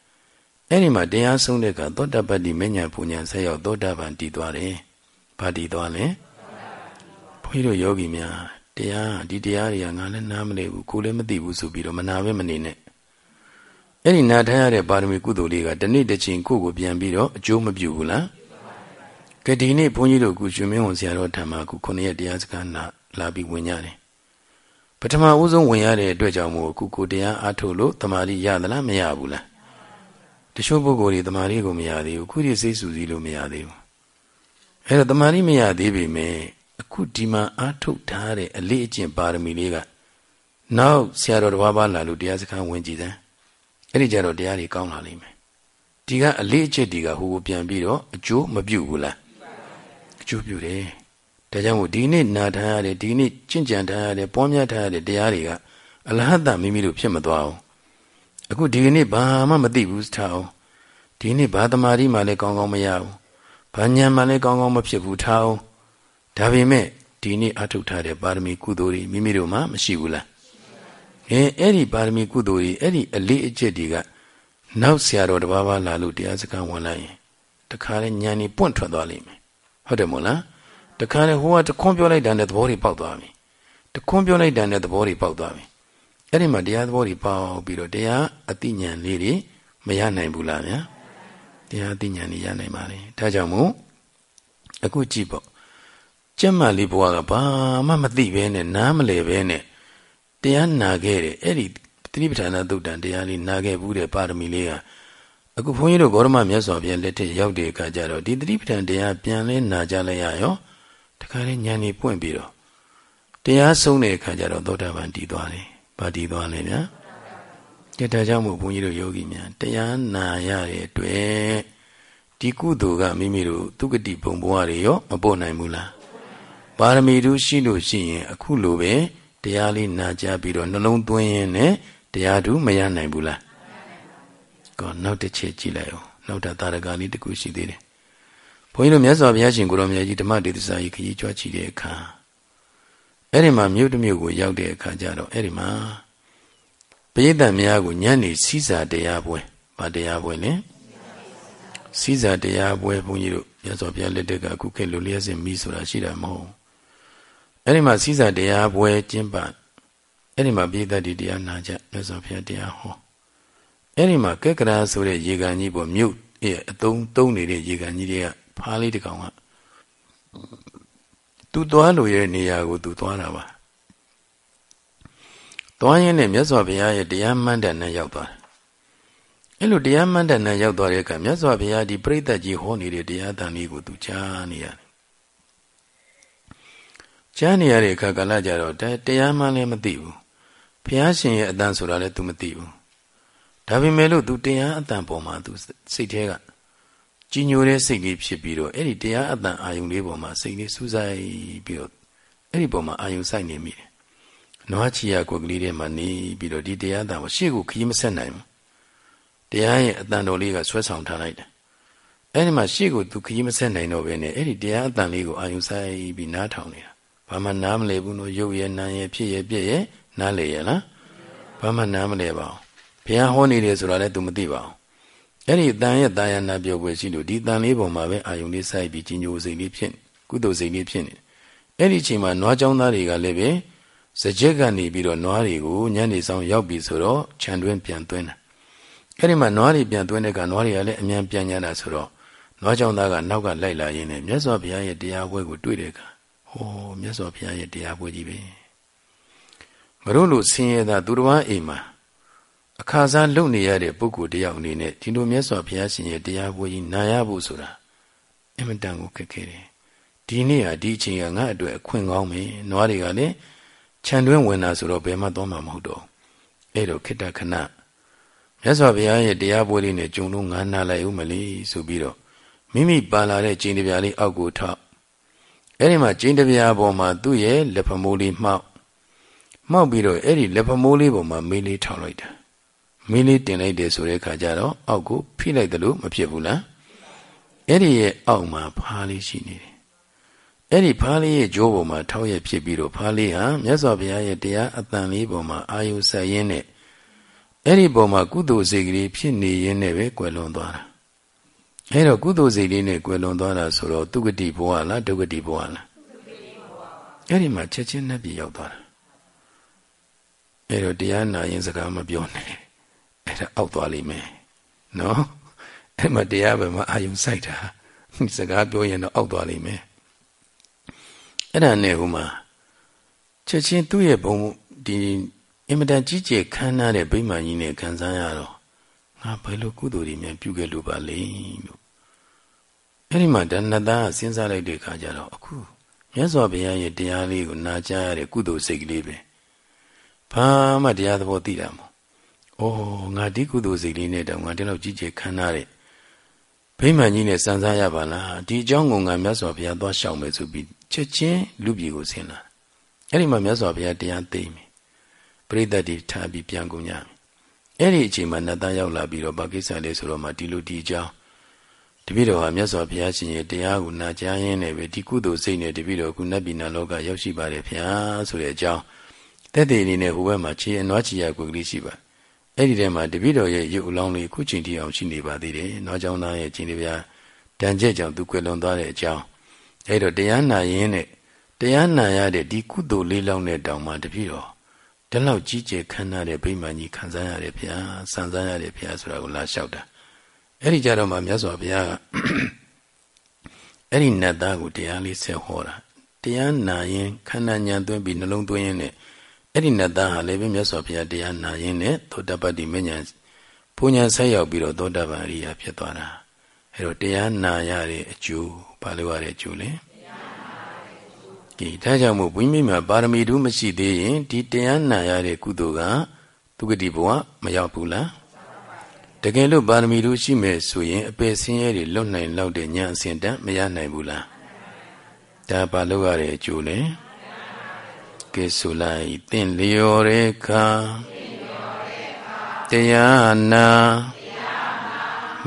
အဲ့ဒီမှာတရားဆုံးတဲ့ကသောတပတ္တိမညာပူညာဆက်ရောက်သောတာပန်တည်သွားတယ်ဘာတည်သွားလဲဘုန်းကြီးတို့ယောဂီများတရားဒီတရားတွေကငါလည်းနားမလည်ဘူးကိုလည်းမသိဘူးဆိုပြီးတော့မနာပဲမနေနဲ့အဲ့ဒီနာထားရတဲ့ပါရမီကုသိုလ်လေးကတနေ့တစ်ချိန်ကိုယ့်ကိုပြန်ပြီးတော့အကျိုးမပြုဘူးလားကဒီနေ့ဘုန်းကြီးတို့ကုရှင်မင်းဝန်ဆရာတော်ထံမှာခု9ရက်တရားစခန်းလာလာပြီးဝင်ရတယ်ပထမဦးဆုံးဝင်ရတဲ့အတွက်ကြောင့်မို့ခုကိုတရားအားထုတ်လို့တမာရီရသလားမရဘူးလား တချို့ပုဂ္ဂိုလ်တွေတမာရီကိုမရသေးဘူးခုဒီစိတ်ဆူစည်းလို့မရသေးဘူးအဲ့တော့တမာရီမရသေးပေမဲ့အခုဒီမှာအားထုတ်ထားတဲ့အလေးအကျင့်ပါရမီလေးကနောက်ဆရာတော်တစ်ပါးပါလာလို့တရားစခန်းဝင်ကြည်တယ်အဲ့ဒီကြတော့တရားတွေကောင်းလာလိမ့်မယ်ဒီကအလေးအကျင့်တွေကဟိုကိုပြန်ပြီးတော့အကျိုးမပြုဘူးလားအကျိုးပြုတယ်ဒါကြောင့်မို့ဒီနေ့နာထားရတဲ့ဒီနေ့ကျင့်ကြံထားရတဲ့ပွားများထားရတဲ့တရားတွေကအလဟတမိမိတို့ဖြစ်မသွားဘူး အခုဒီကနေ့ဘာမှမသိဘူးထားအောင်ဒီနေ့ဘာတမာရီမှလည်းကောင်းကောင်းမရဘူးဘာညံမှလည်းကောင်းကောင်းမဖြစ်ဘူးထားအောင်ဒါပေမဲ့ဒီနေ့အထုတ်ထားတဲ့ပါရမီကုသိုလ်တွေမိမိတို့မှာမရှိဘူးလားအဲအဲ့ဒီပါရမီကုသိုလ်တွေအဲ့ဒီအလေးအကျင့်တွေကနောက်ဆရာတော်တစ်ပါးပါလာလို့တရားစကားဝင်လိုက်ရင်တခါလဲညံနေပွန့်ထွက်သွားလိမ့်မယ်ဟုတ်တယ်မို့လားတခါလဲဟိုကတခွန်းပြောလိုက်တာနဲ့သဘောတွေပေါက်သွားပြီတခွန်းပြောလိုက်တာနဲ့သဘောတွေပေါက်သွားပြီ အဲ့ဒီမှာတရားသဘောတွေပေါက်ပြီးတော့တရားအတိညာဏ်လေးတွေမရနိုင်ဘူးလားဗျာတရားအတိညာဏ်တွေရနိုင်ပါလေဒါကြောင့်မို့အခုကြည့်ပေါ့ကျက်မှလေးဘဝကဘာမှမသိဘဲနဲ့နားမလဲဘဲနဲ့တရားနာခဲ့တယ်အဲ့ဒီတတိပဋ္ဌာန်သုတ်တန်တရားလေးနာခဲ့ဘူးတဲ့ပါရမီလေးကအခုဘုန်းကြီးတို့ဂေါရမမြတ်စွာဘုရားလက်ထက်ရောက်တဲ့အခါကျတော့ဒီတတိပဋ္ဌာန်တရားပြန်လဲနာကြလိုက်ရရောတခါလေးဉာဏ်ကြီးပွင့်ပြီးတော့တရားဆုံးတဲ့အခါကျတော့သောတာပန်တည်သွားတယ်။ ဘာတည်သွားလဲဗျာ။ဒါကြောင့်မို့ဘုန်းကြီးတို့ယောဂီများတရားနာရတဲ့အတွက်ဒီကုသိုလ်ကမိမိတို့သူကတိဘုံဘဝတွေရောမပို့နိုင်ဘူးလား။ပါရမီတို့ရှိလို့ရှိရင် အခုလိုပဲတရားလေးနာကြပြီးတော့နှလုံးသွင်းရင်လည်းတရားတို့မရနိုင်ဘူးလား။ကောနောက်တစ်ချက်ကြည့်လိုက်အောင်နောက်တာတာရကလေးတစ်ခုရှိသေးတယ်။ဘုန်းကြီးတို့မြတ်စွာဘုရားရှင်ကိုရောမြတ်ကြီးဓမ္မဒေသစာကြီးခကြီးကြွချီတဲ့အခါ အဲ့ဒီမှာမြို့တစ်မြို့ကိုရောက်တဲ့အခါကျတော့အဲ့ဒီမှာပရိသတ်များကိုညနေစီးစာတရားပွဲဗာတရားပွဲလေစီးစာတရားပွဲဘုန်းကြီးတို့မြတ်စွာဘုရားလက်ထက်ကအခုခေတ်လိုလျက်စင်မိဆိုတာရှိတာမဟုတ်အဲ့ဒီမှာစီးစာတရားပွဲကျင်းပအဲ့ဒီမှာပရိသတ်တွေတရားနာကြမြတ်စွာဘုရားတရားဟောအဲ့ဒီမှာကက်ကရာဆိုတဲ့ရေကန်ကြီးပေါ်မြို့ရဲ့အတုံးတုံးနေတဲ့ရေကန်ကြီးတွေကဖားလေးတစ်ကောင်က သူသွားလို့ရဲ့နေရာကိုသူသွားတာပါသွားရင်းနဲ့မြတ်စွာဘုရားရဲ့တရားမှန်တဲ့နဲ့ရောက်သွားတယ်အဲ့လိုတရားမှန်တဲ့နဲ့ရောက်သွားတဲ့အခါမြတ်စွာဘုရားဒီပြိဿကြီးဟောနေတဲ့တရားတန်လေးကိုသူကြားနေရတယ်ကြားနေရတဲ့အခါကလည်းကြတော့တရားမှန်လည်းမသိဘူးဘုရားရှင်ရဲ့အတန်ဆိုတာလည်း तू မသိဘူးဒါပေမဲ့လို့ तू တရားအတန်ပေါ်မှာ तू စိတ်ထဲက ကြီးညိုတဲ့စိတ်လေးဖြစ်ပြီးတော့အဲ့ဒီတရားအတန်အာယုံလေးပေါ်မှာစိတ်လေးစူးစိုက်ပြီးတော့အဲ့ဒီပေါ်မှာအာယုံစိုက်နေမိတယ်။နွားချီရကိုကလေးထဲမှာနေပြီးတော့ဒီတရားအတန်ကိုရှေ့ကိုခရီးမဆက်နိုင်ဘူး။တရားရဲ့အတန်တော်လေးကဆွဲဆောင်ထားလိုက်တယ်။အဲ့ဒီမှာရှေ့ကိုသူခရီးမဆက်နိုင်တော့ဘဲနဲ့အဲ့ဒီတရားအတန်လေးကိုအာယုံစိုက်ပြီးနားထောင်နေတာ။ဘာမှနားမလဲဘူးလို့ရုပ်ရဲ့နာမ်ရဲ့ဖြစ်ရဲ့ပြည့်ရဲ့နားလေရဲ့လား။ဘာမှနားမလဲပါဘူး။ဘုရားဟောနေတယ်ဆိုတာလည်း तू မသိပါဘူး အဲ့ဒီတန်ရဲ့တာယာနာပြောပွဲရှိလို့ဒီတန်လေးပုံမှာပဲအာယုန်လေးစိုက်ပြီးကြီးညိုစိတ်လေးဖြစ်ကုသိုလ်စိတ်လေးဖြစ်နေအဲ့ဒီအချိန်မှာနွားចောင်းသားတွေကလည်းပဲစကြက်ကနေပြီးတော့နွားတွေကိုညနေဆောင်ရောက်ပြီဆိုတော့ခြံတွင်းပြန်သွင်းတာအဲ့ဒီမှာနွားတွေပြန်သွင်းတဲ့ကနွားတွေကလည်းအမြန်ပြန်ညတာဆိုတော့နွားចောင်းသားကနောက်ကလိုက်လာရင်းနဲ့မြတ်စွာဘုရားရဲ့တရားပွဲကိုတွေ့တဲ့ကဟောမြတ်စွာဘုရားရဲ့တရားပွဲကြီးပဲမတို့လို့ဆင်းရဲတာသူတော်ဘာအိမ်မှာ အခါစားလုပ်နေရတဲ့ပုဂ္ဂိုလ်တယောက်အနေနဲ့ဒီလိုမြတ်စွာဘုရားရှင်ရဲ့တရားပွဲကြီးနာရဖို့ဆိုတာအင်မတန်ကိုခက်ခဲတယ်ဒီနေ့ဟာဒီအချိန်ကငါ့အတွက်အခွင့်ကောင်းပဲနွားတွေကလည်းခြံတွင်းဝင်တာဆိုတော့ဘယ်မှသွားမှာမဟုတ်တော့အဲ့တော့ခိတ္တခဏမြတ်စွာဘုရားရဲ့တရားပွဲလေးနဲ့ဂျုံလုံးငါနာလိုက်ဦးမလေးဆိုပြီးတော့မိမိပါလာတဲ့ကျင်းတပြားလေးအောက်ကိုထောက်အဲ့ဒီမှာကျင်းတပြားပေါ်မှာသူ့ရဲ့လက်ဖမိုးလေးမှောက်မှောက်ပြီးတော့အဲ့ဒီလက်ဖမိုးလေးပေါ်မှာမေးလေးထောက်လိုက်တာ မင်းလေးတင်လိုက်တယ်ဆိုတဲ့ခါကျတော့အောက်ကိုဖိလိုက်တယ်လို့မဖြစ်ဘူးလားအဲ့ဒီရဲ့အောက်မှာဖားလေးရှိနေတယ်အဲ့ဒီဖားလေးရဲ့ဂျိုးပေါ်မှာထောက်ရဖြစ်ပြီးတော့ဖားလေးဟာမြတ်စွာဘုရားရဲ့တရားအတန်လေးပေါ်မှာအာယုဆက်ရင်းနဲ့အဲ့ဒီပေါ်မှာကုသိုလ်စိတ်ကလေးဖြစ်နေရင်းနဲ့ပဲကွယ်လွန်သွားတာအဲ့တော့ကုသိုလ်စိတ်လေးနဲ့ကွယ်လွန်သွားတာဆိုတော့သူဂတိဘဝလားဒုဂတိဘဝလားအဲ့ဒီမှာချက်ချင်းနဲ့ပြရောက်သွားတာအဲ့တော့တရားနာရင်စကားမပြောနဲ့ အဲ့ဒါအောက်သွားလိမ့်မယ်နော်အဲ့မှာတရားပဲမှာအာယုံစိုက်တာစကားပြောရင်တော့အောက်သွားလိမ့်မယ်အဲ့ဒါနဲ့ဟိုမှာချက်ချင်းသူ့ရဲ့ဘုံဒီအင်မတန်ကြီးကျယ်ခမ်းနားတဲ့ဗိမာန်ကြီးနဲ့ခံစားရတော့ငါဘယ်လိုကုသိုလ်တွေများပြုခဲ့လို့ပါလဲလို့အဲ့ဒီမှာတဏ္ဍာစဉ်းစားလိုက်တဲ့အခါကျတော့အခုမြတ်စွာဘုရားရဲ့တရားလေးကိုနာကြားရတဲ့ကုသိုလ်စိတ်ကလေးပဲဘာမှတရားသဘောသိတာမဟုတ်။ အော်ငါဒီကုသိုလ်စိတ်လေးနဲ့တောင်ငါတလောက်ကြီးကျယ်ခမ်းနားတဲ့ဗိမာန်ကြီးနဲ့စံစားရပါလားဒီအကြောင်းကိုငါမြတ်စွာဘုရားသွားရှောင်မယ်ဆိုပြီးချက်ချင်းလူပြည်ကိုဆင်းလာ။အဲ့ဒီမှာမြတ်စွာဘုရားတရားသိမယ်။ပရိသတ်တွေထားပြီးပြန်ကုန်ကြမယ်အဲ့ဒီအချိန်မှာနတ်သားရောက်လာပြီးတော့ဘာကိစ္စလဲဆိုတော့မှဒီလိုဒီအကြောင်းတပည့်တော်ဟာမြတ်စွာဘုရားရှင်ရဲ့တရားကိုနာကြားရင်းနဲ့ပဲဒီကုသိုလ်စိတ်နဲ့တပည့်တော်ကနတ်ပြည်နာလောကရောက်ရှိပါတယ်ဗျာဆိုတဲ့အကြောင်းတက်တဲ့အနေနဲ့ဟိုဘက်မှာခြေအနွားချီရကိုကလေးရှိပါ အဲ့ဒီထဲမှာတပည့်တော်ရဲ့ရုပ်အလောင်းလေးခုချိန်ထိအောင်ရှိနေပါသေးတယ်။နောက်ကျောင်းသားရဲ့ချိန်လေးပြတန်ကျက်ကြောင့်သူကွယ်လွန်သွားတဲ့အကြောင်းအဲ့တော့တရားနာရင်နဲ့တရားနာရတဲ့ဒီကုသိုလ်လေးလောင်းတဲ့တောင်မှတပည့်တော်ဒီလောက်ကြီးကျယ်ခမ်းနားတဲ့ဗိမာန်ကြီးခံစားရတယ်ဗျာ။စံစားရတယ်ဗျာဆိုတာကိုလာလျှောက်တာ။အဲ့ဒီကြတော့မှမြတ်စွာဘုရားကအဲ့ဒီနတ်သားကိုတရားလေးဆက်ဟောတာ။တရားနာရင်ခန္ဓာညာသွင်းပြီးနှလုံးသွင်းရင်နဲ့ အဲ့ဒီနတ်သားဟာလည်းပဲမြတ်စွာဘုရားတရားနာရင်နဲ့သောတပတ္တိမဉ္ဇဉ်ပူညာဆက်ရောက်ပြီးတော့သောတပန်အရိယာဖြစ်သွားတာအဲ့တော့တရားနာရတဲ့အကျိုးဘာလို့ရတဲ့အကျိုးလဲဒီဒါကြောင့်မို့ဘုန်းကြီးမှာပါရမီတို့မရှိသေးရင်ဒီတရားနာရတဲ့ကုသိုလ်ကသူဂတိဘဝမရောက်ဘူးလားတကယ်လို့ပါရမီတို့ရှိမယ်ဆိုရင်အပယ်ဆင်းရဲတွေလွတ်နိုင်လောက်တဲ့ဉာဏ်အစဉ်တန်းမရနိုင်ဘူးလားဒါဘာလို့ရတဲ့အကျိုးလဲ ကဲဆိုလိုက်တင့်လျော်တဲ့ခါတရားနာ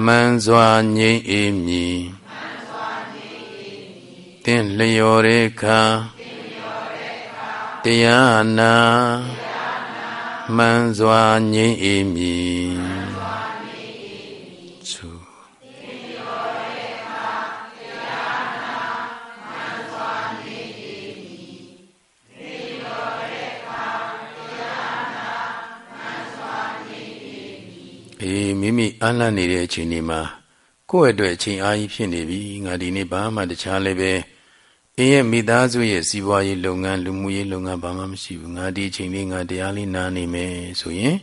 မှန်စွာငြိမ့်အေးမြည်တင့်လျော်တဲ့ခါတရားနာမှန်စွာငြိမ့်အေးမြည် အေးမိမိအလန့်နေတဲ့အချိန်ဒီမှာကိုယ့်အတွက်အချိန်အားကြီးဖြစ်နေပြီငါဒီနေ့ဘာမှတခြားလည်းပဲအင်းရဲ့မိသားစုရဲ့စီးပွားရေးလုပ်ငန်းလူမှုရေးလုပ်ငန်းဘာမှမရှိဘူးငါဒီအချိန်လေးငါတရားလေးနားနေမယ်ဆိုရင်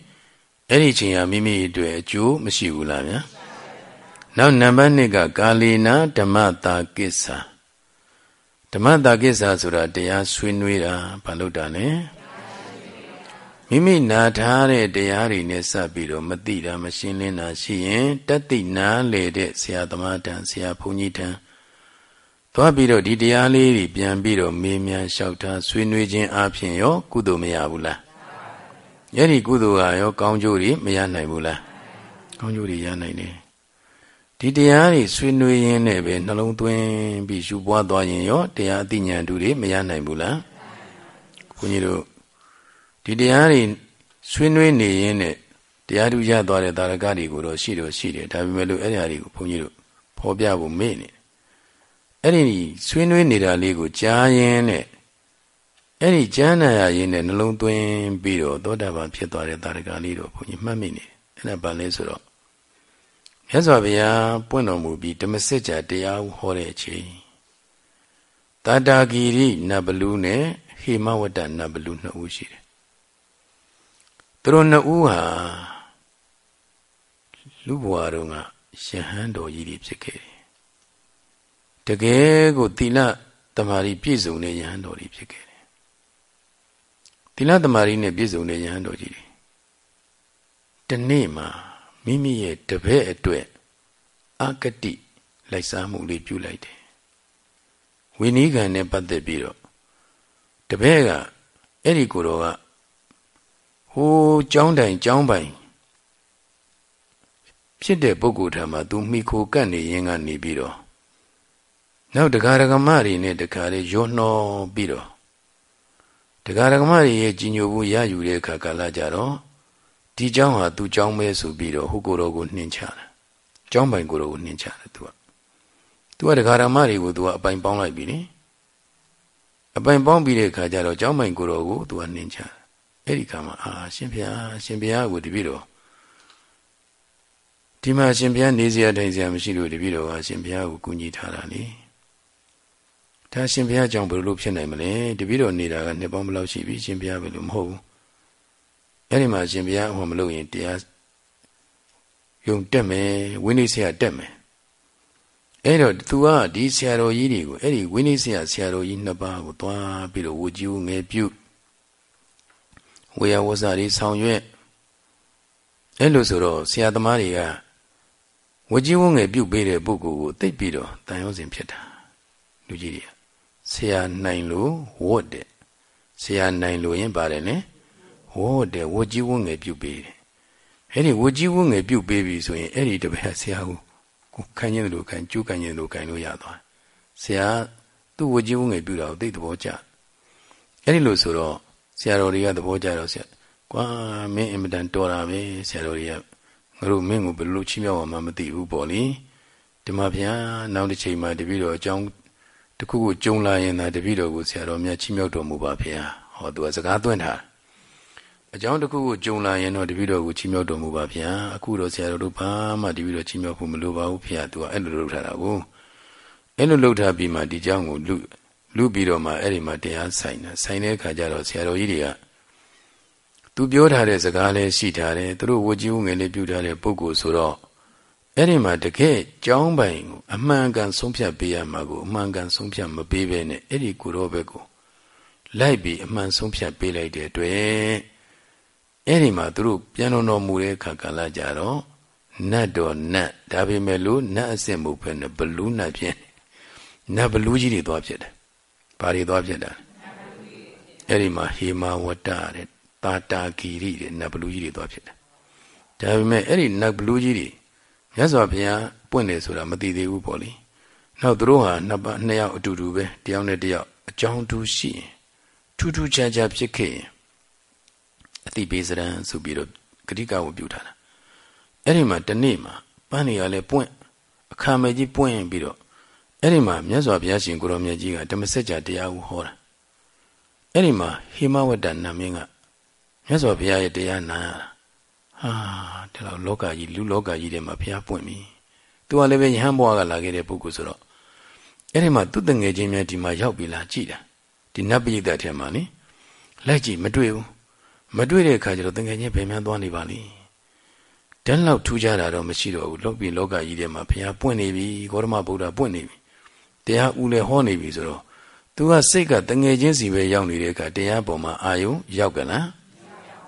အဲ့ဒီအချိန်ဟာမိမိအတွက်အကျိုးမရှိဘူးလားဗျာနောက်နံပါတ်2ကကာလေနာဓမ္မတာကိစ္စဓမ္မတာကိစ္စဆိုတာတရားဆွေးနွေးတာဘာလို့တာလဲ မိမိနာထားတဲ့တရားတွေနဲ့စပ်ပြီးတော့မသိတာမရှင်းလင်းတာရှိရင်တတိနာလေတဲ့ဆရာသမားတန်ဆရာဘုန်းကြီးတန်သွားပြီးတော့ဒီတရားလေးတွေပြန်ပြီးတော့မေးမြန်းလျှောက်ထားဆွေးနွေးခြင်းအပြင်ရော ကုသိုလ်မရဘူးလားအဲ့ဒီကုသိုလ်ကရော ကောင်းကျိုးတွေမရနိုင်ဘူးလားကောင်းကျိုးတွေရနိုင်တယ်ဒီတရားတွေဆွေးနွေးရင်းနဲ့ပဲနှလုံးသွင်းပြီးရှုပွားသွားရင်ရောတရားအသိဉာဏ်တူတွေမရနိုင်ဘူးလားဘုန်းကြီးတို့ ဒီတရားတွေဆွေးနွေးနေရင်းနဲ့တရားသူရသွားတဲ့တာရကတွေကိုတော့ရှိတော့ရှိတယ်ဒါပေမဲ့လို့အဲ့ဒီအရာတွေကိုဘုန်းကြီးတို့ဖော်ပြဖို့မေ့နေအဲ့ဒီဆွေးနွေးနေတာလေးကိုကြားရင်းနဲ့အဲ့ဒီကြားနာရရင်းနဲ့နှလုံးသွင်းပြီးတော့သောတာပန်ဖြစ်သွားတဲ့တာရကလေးတော့ဘုန်းကြီးမှတ်မိနေအဲ့ဒါဘာလဲဆိုတော့မြတ်စွာဘုရားပွင့်တော်မူပြီးဓမ္မစစ်ကြာတရားဟောတဲ့အချိန်တာတာဂီရိနတ်ဘလူးနဲ့ဟေမဝတ္တနတ်ဘလူးနှစ်ဦးရှိတယ် သူတို့နှစ်ဦးဟာလူဘဝတုန်းကယဟန်တော်ကြီးတွေဖြစ်ခဲ့တယ်တကယ်ကိုသီလတမာရီပြည့်စုံတဲ့ယဟန်တော်ကြီးဖြစ်ခဲ့တယ်သီလတမာရီနဲ့ပြည့်စုံတဲ့ယဟန်တော်ကြီးတွေဒီနေ့မှာမိမိရဲ့တပည့်အတွက်အကတိလိုက်စားမှုလေးပြုလိုက်တယ်ဝိနည်းကံနဲ့ပတ်သက်ပြီးတော့တပည့်ကအဲ့ဒီကိုယ်တော်က ဟိုးကြောင်းတိုင်ကြောင်းပိုင်ဖြစ်တဲ့ပုဂ္ဂိုလ်ထံမှာသူမိခိုကပ်နေရင်ကနေပြီးတော့နောက်တရားဓမ္မတွေနဲ့တခါလေရောနှောပြီးတော့တရားဓမ္မတွေရဲ့ကြီးညိုမှုရယူတဲ့အခါကာလကြတော့ဒီเจ้าဟာသူเจ้าမဲဆိုပြီးတော့ဟိုကိုယ်တော်ကိုနှင်ချတာเจ้าပိုင်ကိုယ်တော်ကိုနှင်ချတယ်သူကသူကတရားဓမ္မတွေကိုသူကအပိုင်ပေါင်းလိုက်ပြီလေအပိုင်ပေါင်းပြီးတဲ့အခါကျတော့เจ้าပိုင်ကိုယ်တော်ကိုသူကနှင်ချတယ် အဲ့ဒီခါမှာအာရှင်ဘုရားရှင်ဘုရားကိုတပည့်တော်ဒီမှာရှင်ဘုရားနေစရာတိုင်စရာမရှိလို့တပည့်တော်ကရှင်ဘုရားကိုကူညီထားတာလေဒါရှင်ဘုရားကြောင့်ဘယ်လိုဖြစ်နိုင်မလဲတပည့်တော်နေတာကနှစ်ပေါင်းဘယ်လောက်ရှိပြီရှင်ဘုရားဘယ်လိုမဟုတ်ဘူးအဲ့ဒီမှာရှင်ဘုရားဟောမလို့ရင်တရားယုံတက်မယ်ဝိနည်းဆရာတက်မယ်အဲ့တော့ तू ကဒီဆရာတော်ကြီးတွေကိုအဲ့ဒီဝိနည်းဆရာဆရာတော်ကြီးနှစ်ပါးကိုသွားပြီးတော့ဝကြည့်ငယ်ပြုတ် ဝေယဝဇ္ဇတွေဆောင်ရွက်အဲ့လိုဆိုတော့ဆရာသမားတွေကဝကြီးဝငယ်ပြုတ်ပေးတဲ့ပုဂ္ဂိုလ်ကိုသိပြီးတော့တန်ရုံးစဉ်ဖြစ်တာလူကြီးတွေကဆရာနိုင်လို့ဝတ်တယ်ဆရာနိုင်လို့ရင်ပါတယ်လေဝတ်တယ်ဝကြီးဝငယ်ပြုတ်ပေးတယ်အဲ့ဒီဝကြီးဝငယ်ပြုတ်ပေးပြီဆိုရင်အဲ့ဒီတပည့်ဆရာကိုကိုခိုင်းခြင်းလို့ခိုင်းကျူးခိုင်းခြင်းလို့ခိုင်းလို့ရသွားဆရာသူ့ဝကြီးဝငယ်ပြုတ်တာကိုသိသဘောကျအဲ့ဒီလို့ဆိုတော့ ဆရာတော်တွေကသဘောကျတော့ဆရာကွာမင်းအင်မတန်တော်တာပဲဆရာတော်တွေကငါတို့မင်းကိုဘယ်လိုချီးမြှောက်အောင်မှမသိဘူးပေါ့လေဒီမှာဗျာနောက်တစ်ချိန်မှာတပည့်တော်အကြောင်းတခုခုကြုံလာရင်သာတပည့်တော်ကိုဆရာတော်မြတ်ချီးမြှောက်တော်မူပါဗျာဟောသူကစကားသွင်းထားအကြောင်းတစ်ခုခုကြုံလာရင်တော့တပည့်တော်ကိုချီးမြှောက်တော်မူပါဗျာအခုတော့ဆရာတော်တို့ဘာမှတပည့်တော်ချီးမြှောက်ဖို့မလိုပါဘူးဖေသူကအဲ့လိုလုပ်ထားတာကိုအဲ့လိုလုပ်ထားပြီးမှဒီเจ้าကိုလူ လူပြီးတော့မှအဲ့ဒီမှာတရားဆိုင်တာဆိုင်တဲ့အခါကျတော့ဆရာတော်ကြီးတွေကသူပြောထားတဲ့စကားလည်းရှိထားတယ်သူတို့ဝကြီးဦးငယ်လေးပြုထားတဲ့ပုဂ္ဂိုလ်ဆိုတော့အဲ့ဒီမှာတကယ်ကြောင်းပိုင်ကိုအမှန်ကန်ဆုံးဖြတ်ပေးရမှာကိုအမှန်ကန်ဆုံးဖြတ်မပေးဘဲနဲ့အဲ့ဒီကိုတော့ဘက်ကိုလိုက်ပြီးအမှန်ဆုံးဖြတ်ပေးလိုက်တဲ့အတွက်အဲ့ဒီမှာသူတို့ပြန်တော်တော်မူတဲ့အခါကလာကြတော့နတ်တော်နတ်ဒါပေမဲ့လို့နတ်အစစ်မဟုတ်ဘဲနဲ့ဘလူးနတ်ဖြစ်နတ်ဘလူးကြီးတွေသွားဖြစ်တယ်။ ဘာတွေသွားဖြစ်တာအဲ့ဒီမှာဟေမာဝတ္တတဲ့တာတာဂီရိတဲ့နတ်ဘလူးကြီးတွေသွားဖြစ်တယ်။ဒါပေမဲ့အဲ့ဒီနတ်ဘလူးကြီးတွေမြတ်စွာဘုရားပွင့်တယ်ဆိုတာမသိသေးဘူးပေါ့လေ။နောက်သူတို့ဟာနှစ်ပါးနှစ်ယောက်အတူတူပဲတယောက်နဲ့တယောက်အကြောင်းတူရှိရင်ထူးထူးခြားခြားဖြစ်ခဲ့ရင်အတိပေးစရန်ဆိုပြီးတော့ဂတိကဝပြုထားတာအဲ့ဒီမှာတနေ့မှာပန်းနေရလဲပွင့်အခါမဲကြီးပွင့်ပြီးတော့ အဲ့ဒီမှာမြတ်စွာဘုရားရှင်ကိုရောမြတ်ကြီးကဓမ္မစကြာတရားကိုဟောတာအဲ့ဒီမှာဟိမဝတ္တနာမင်းကမြတ်စွာဘုရားရဲ့တရားနာရတာဟာဒီလောက်လောကကြီးလူလောကကြီးထဲမှာဘုရားပွင့်ပြီသူကလည်းပဲယဟန်ဘွားကလာခဲ့တဲ့ပုဂ္ဂိုလ်ဆိုတော့အဲ့ဒီမှာသူ့တငယ်ချင်းများဒီမှာရောက်ပြီလားကြည်တာဒီနတ်ပိဋကထဲမှာနိလိုက်ကြည့်မတွေ့ဘူးမတွေ့တဲ့အခါကျတော့တငယ်ချင်းဘယ်မှန်းသွားနေပါလိမ့်တန်းလောက်ထူးခြားတာတော့မရှိတော့ဘူးလောကီလောကကြီးထဲမှာဘုရားပွင့်နေပြီဂေါတမဗုဒ္ဓပွင့်နေပြီ တရားဦးလည်းဟောနေပြီဆိုတော့သူကစိတ်ကတငယ်ချင်းစီပဲရောက်နေတဲ့အခါတရားပေါ်မှာအာယုံရောက်ကလား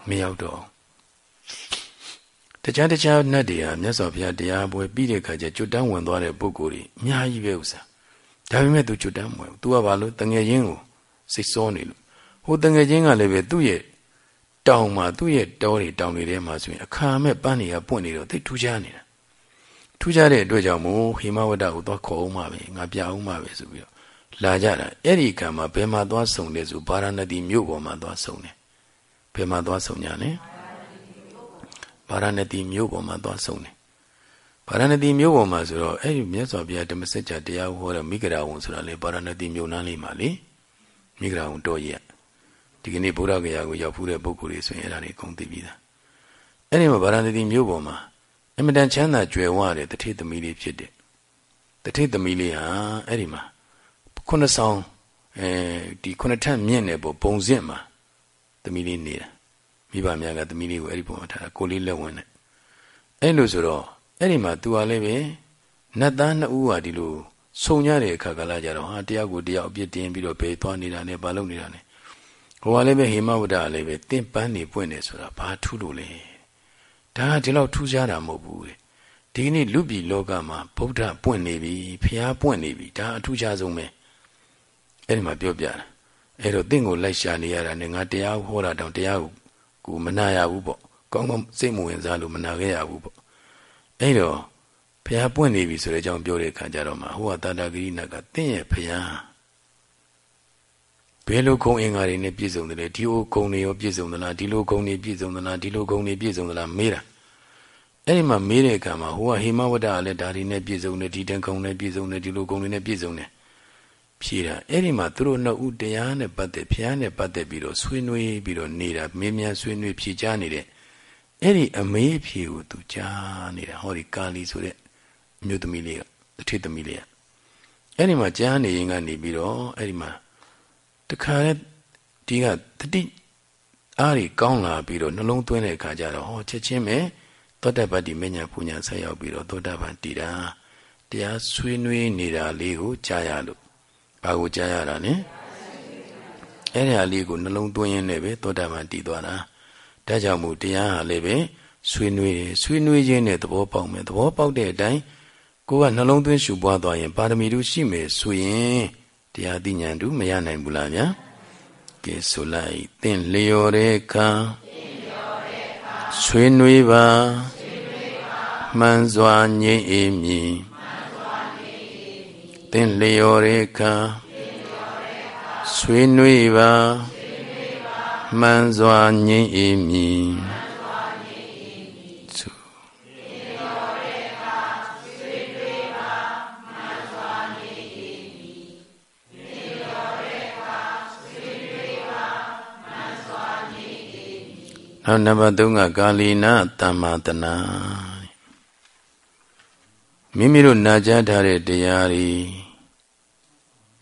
မရောက်တော့တခြားတခြားနတ်တွေဟာမြတ်စွာဘုရားတရားပွဲပြီးတဲ့အခါကျကျွတ်တန်းဝင်သွားတဲ့ပုဂ္ဂိုလ်တွေအများကြီးပဲဥစ္စာဒါပေမဲ့သူကျွတ်တန်းမဝင်ဘူး तू ကဘာလို့တငယ်ချင်းကိုစိတ်စောနေလို့ဟိုတငယ်ချင်းကလည်းပဲသူ့ရဲ့တောင်မှာသူ့ရဲ့တောတွေတောင်တွေထဲမှာဆိုရင်အခါမဲ့ပန်းတွေကပွင့်နေတော့သိထူးခြားနေတာ ထူးခြားတဲ့အတွက်ကြောင့်မို့ဟိမဝဒကိုသွားခေါ်အောင်ပါပဲငါပြအောင်ပါပဲဆိုပြီးတော့လာကြတာအဲ့ဒီကံမှာဘယ်မှာသွားဆုံလဲဆိုဗာရာဏသီမြို့ပေါ်မှာသွားဆုံတယ်ဘယ်မှာသွားဆုံ냐လဲဗာရာဏသီမြို့ပေါ်မှာသွားဆုံတယ်ဗာရာဏသီမြို့ပေါ်မှာဆိုတော့အဲ့ဒီမြတ်စွာဘုရားဓမ္မစကြာတရားဟောတဲ့မိဂရာဝန်ဆိုတာလေဗာရာဏသီမြို့နားလေးမှာလေမိဂရာဝန်တော်ရက်ဒီကနေ့ဗုဒ္ဓဂယာကိုရောက်ဖူးတဲ့ပုဂ္ဂိုလ်တွေဆိုရင်အဲ့ဒါတွေကုန်သိပြီသားအဲ့ဒီမှာဗာရာဏသီမြို့ပေါ်မှာ အမတန်ချမ်းသာကြွယ်ဝတဲ့တထေသမီးလေးဖြစ်တဲ့တထေသမီးလေးဟာအဲ့ဒီမှာခုနှစ်ဆောင်အဲဒီခုနှစ်ထပ်မြင့်တဲ့ပုံပုံစင့်မှာသမီးလေးနေတာမိဘများကသမီးလေးကိုအဲ့ဒီပုံမှာထားတာကိုလေးလက်ဝင်နဲ့အဲ့လိုဆိုတော့အဲ့ဒီမှာသူဟာလည်းပဲနတ်သားနှစ်ဦးဟာဒီလိုစုံကြတဲ့အခါကလာကြတော့ဟာတရားကိုတရားအပြစ်တင်ပြီးတော့ဘယ်သွားနေတာလဲဘာလုပ်နေတာလဲဟိုကလည်းပဲဟေမဝဒလည်းပဲတင့်ပန်းနေပွင့်နေဆိုတာဘာထူးလို့လဲ ဒါကဒီလောက်ထူးခြားတာမဟုတ်ဘူးတဲ့ဒီကနေ့လူပြည်လောကမှာဗုဒ္ဓပွင့်နေပြီဖျားပွင့်နေပြီဒါအထူးခြားဆုံးပဲအဲ့ဒီမှာပြောပြတာအဲ့တော့တင့်ကိုလိုက်ရှာနေရတာနဲ့ငါတရားဟောတာတောင်တရားကိုကိုမနာရဘူးပေါ့ကောင်းကောင်းစိတ်မဝင်စားလို့မနာခဲ့ရဘူးပေါ့အဲ့တော့ဖျားပွင့်နေပြီဆိုတဲ့အကြောင်းပြောတဲ့အခါကျတော့မှဟိုကတာတာဂိရိနာကတင့်ရဲ့ဖျား ဘယ်လိုဂုံအင်္ဂါတွေနဲ့ပြည့်စုံတယ်လဲဒီလိုဂုံတွေရောပြည့်စုံသလားဒီလိုဂုံတွေပြည့်စုံသလားဒီလိုဂုံတွေပြည့်စုံသလားမေးတာအဲ့ဒီမှာမေးတဲ့အခါမှာဟိုကဟေမဝတ္တကလည်းဒါတွေနဲ့ပြည့်စုံတယ်ဒီတန်ဂုံနဲ့ပြည့်စုံတယ်ဒီလိုဂုံတွေနဲ့ပြည့်စုံတယ်ဖြေတာအဲ့ဒီမှာသူတို့နှစ်ဦးတရားနဲ့ပတ်သက်ဖျားနဲ့ပတ်သက်ပြီးတော့ဆွေးနွေးပြီးတော့နေတာမင်းများဆွေးနွေးဖြေချနေတဲ့အဲ့ဒီအမေးဖြေကိုသူကြားနေတာဟောဒီကာလီဆိုတဲ့အမျိုးသမီးလေးကအထေသမီးလေးကအဲ့ဒီမှာကြားနေရင်ကနေပြီးတော့အဲ့ဒီမှာ တခါလေဒီကတတိအားတွေကောင်းလာပြီးတော့နှလုံးသွင်းတဲ့အခါကျတော့ဟောချက်ချင်းပဲသောတပတ္တိမညာပူညာဆက်ရောက်ပြီးတော့သောတပန်တည်တာတရားဆွေးနွေးနေတာလေးကိုကြားရလို့ဘာကိုကြားရတာလဲအဲ့ဒီဟာလေးကိုနှလုံးသွင်းရင်းနဲ့ပဲသောတပန်တည်သွားတာဒါကြောင့်မို့တရားဟာလည်းပဲဆွေးနွေးတယ်ဆွေးနွေးခြင်းနဲ့သဘောပေါက်မယ်သဘောပေါက်တဲ့အတိုင်းကိုကနှလုံးသွင်းရှုပွားသွားရင်ပါရမီတို့ရှိမယ်ဆိုရင် တရားသိဉာဏ်တို့မရနိုင်ဘူးလားဗျာကဲဆိုလိုက်သင်လျော်တဲ့အခါဆွေးနွေးပါမှန်စွာငြိမ့်အေးမြည်သင်လျော်ရေခာဆွေးနွေးပါမှန်စွာငြိမ့်အေးမြည် နောက်နံပါတ်3ကကာလီနာတမ္မာတနာမိမိတို့နာကြားထားတဲ့တရားတွေ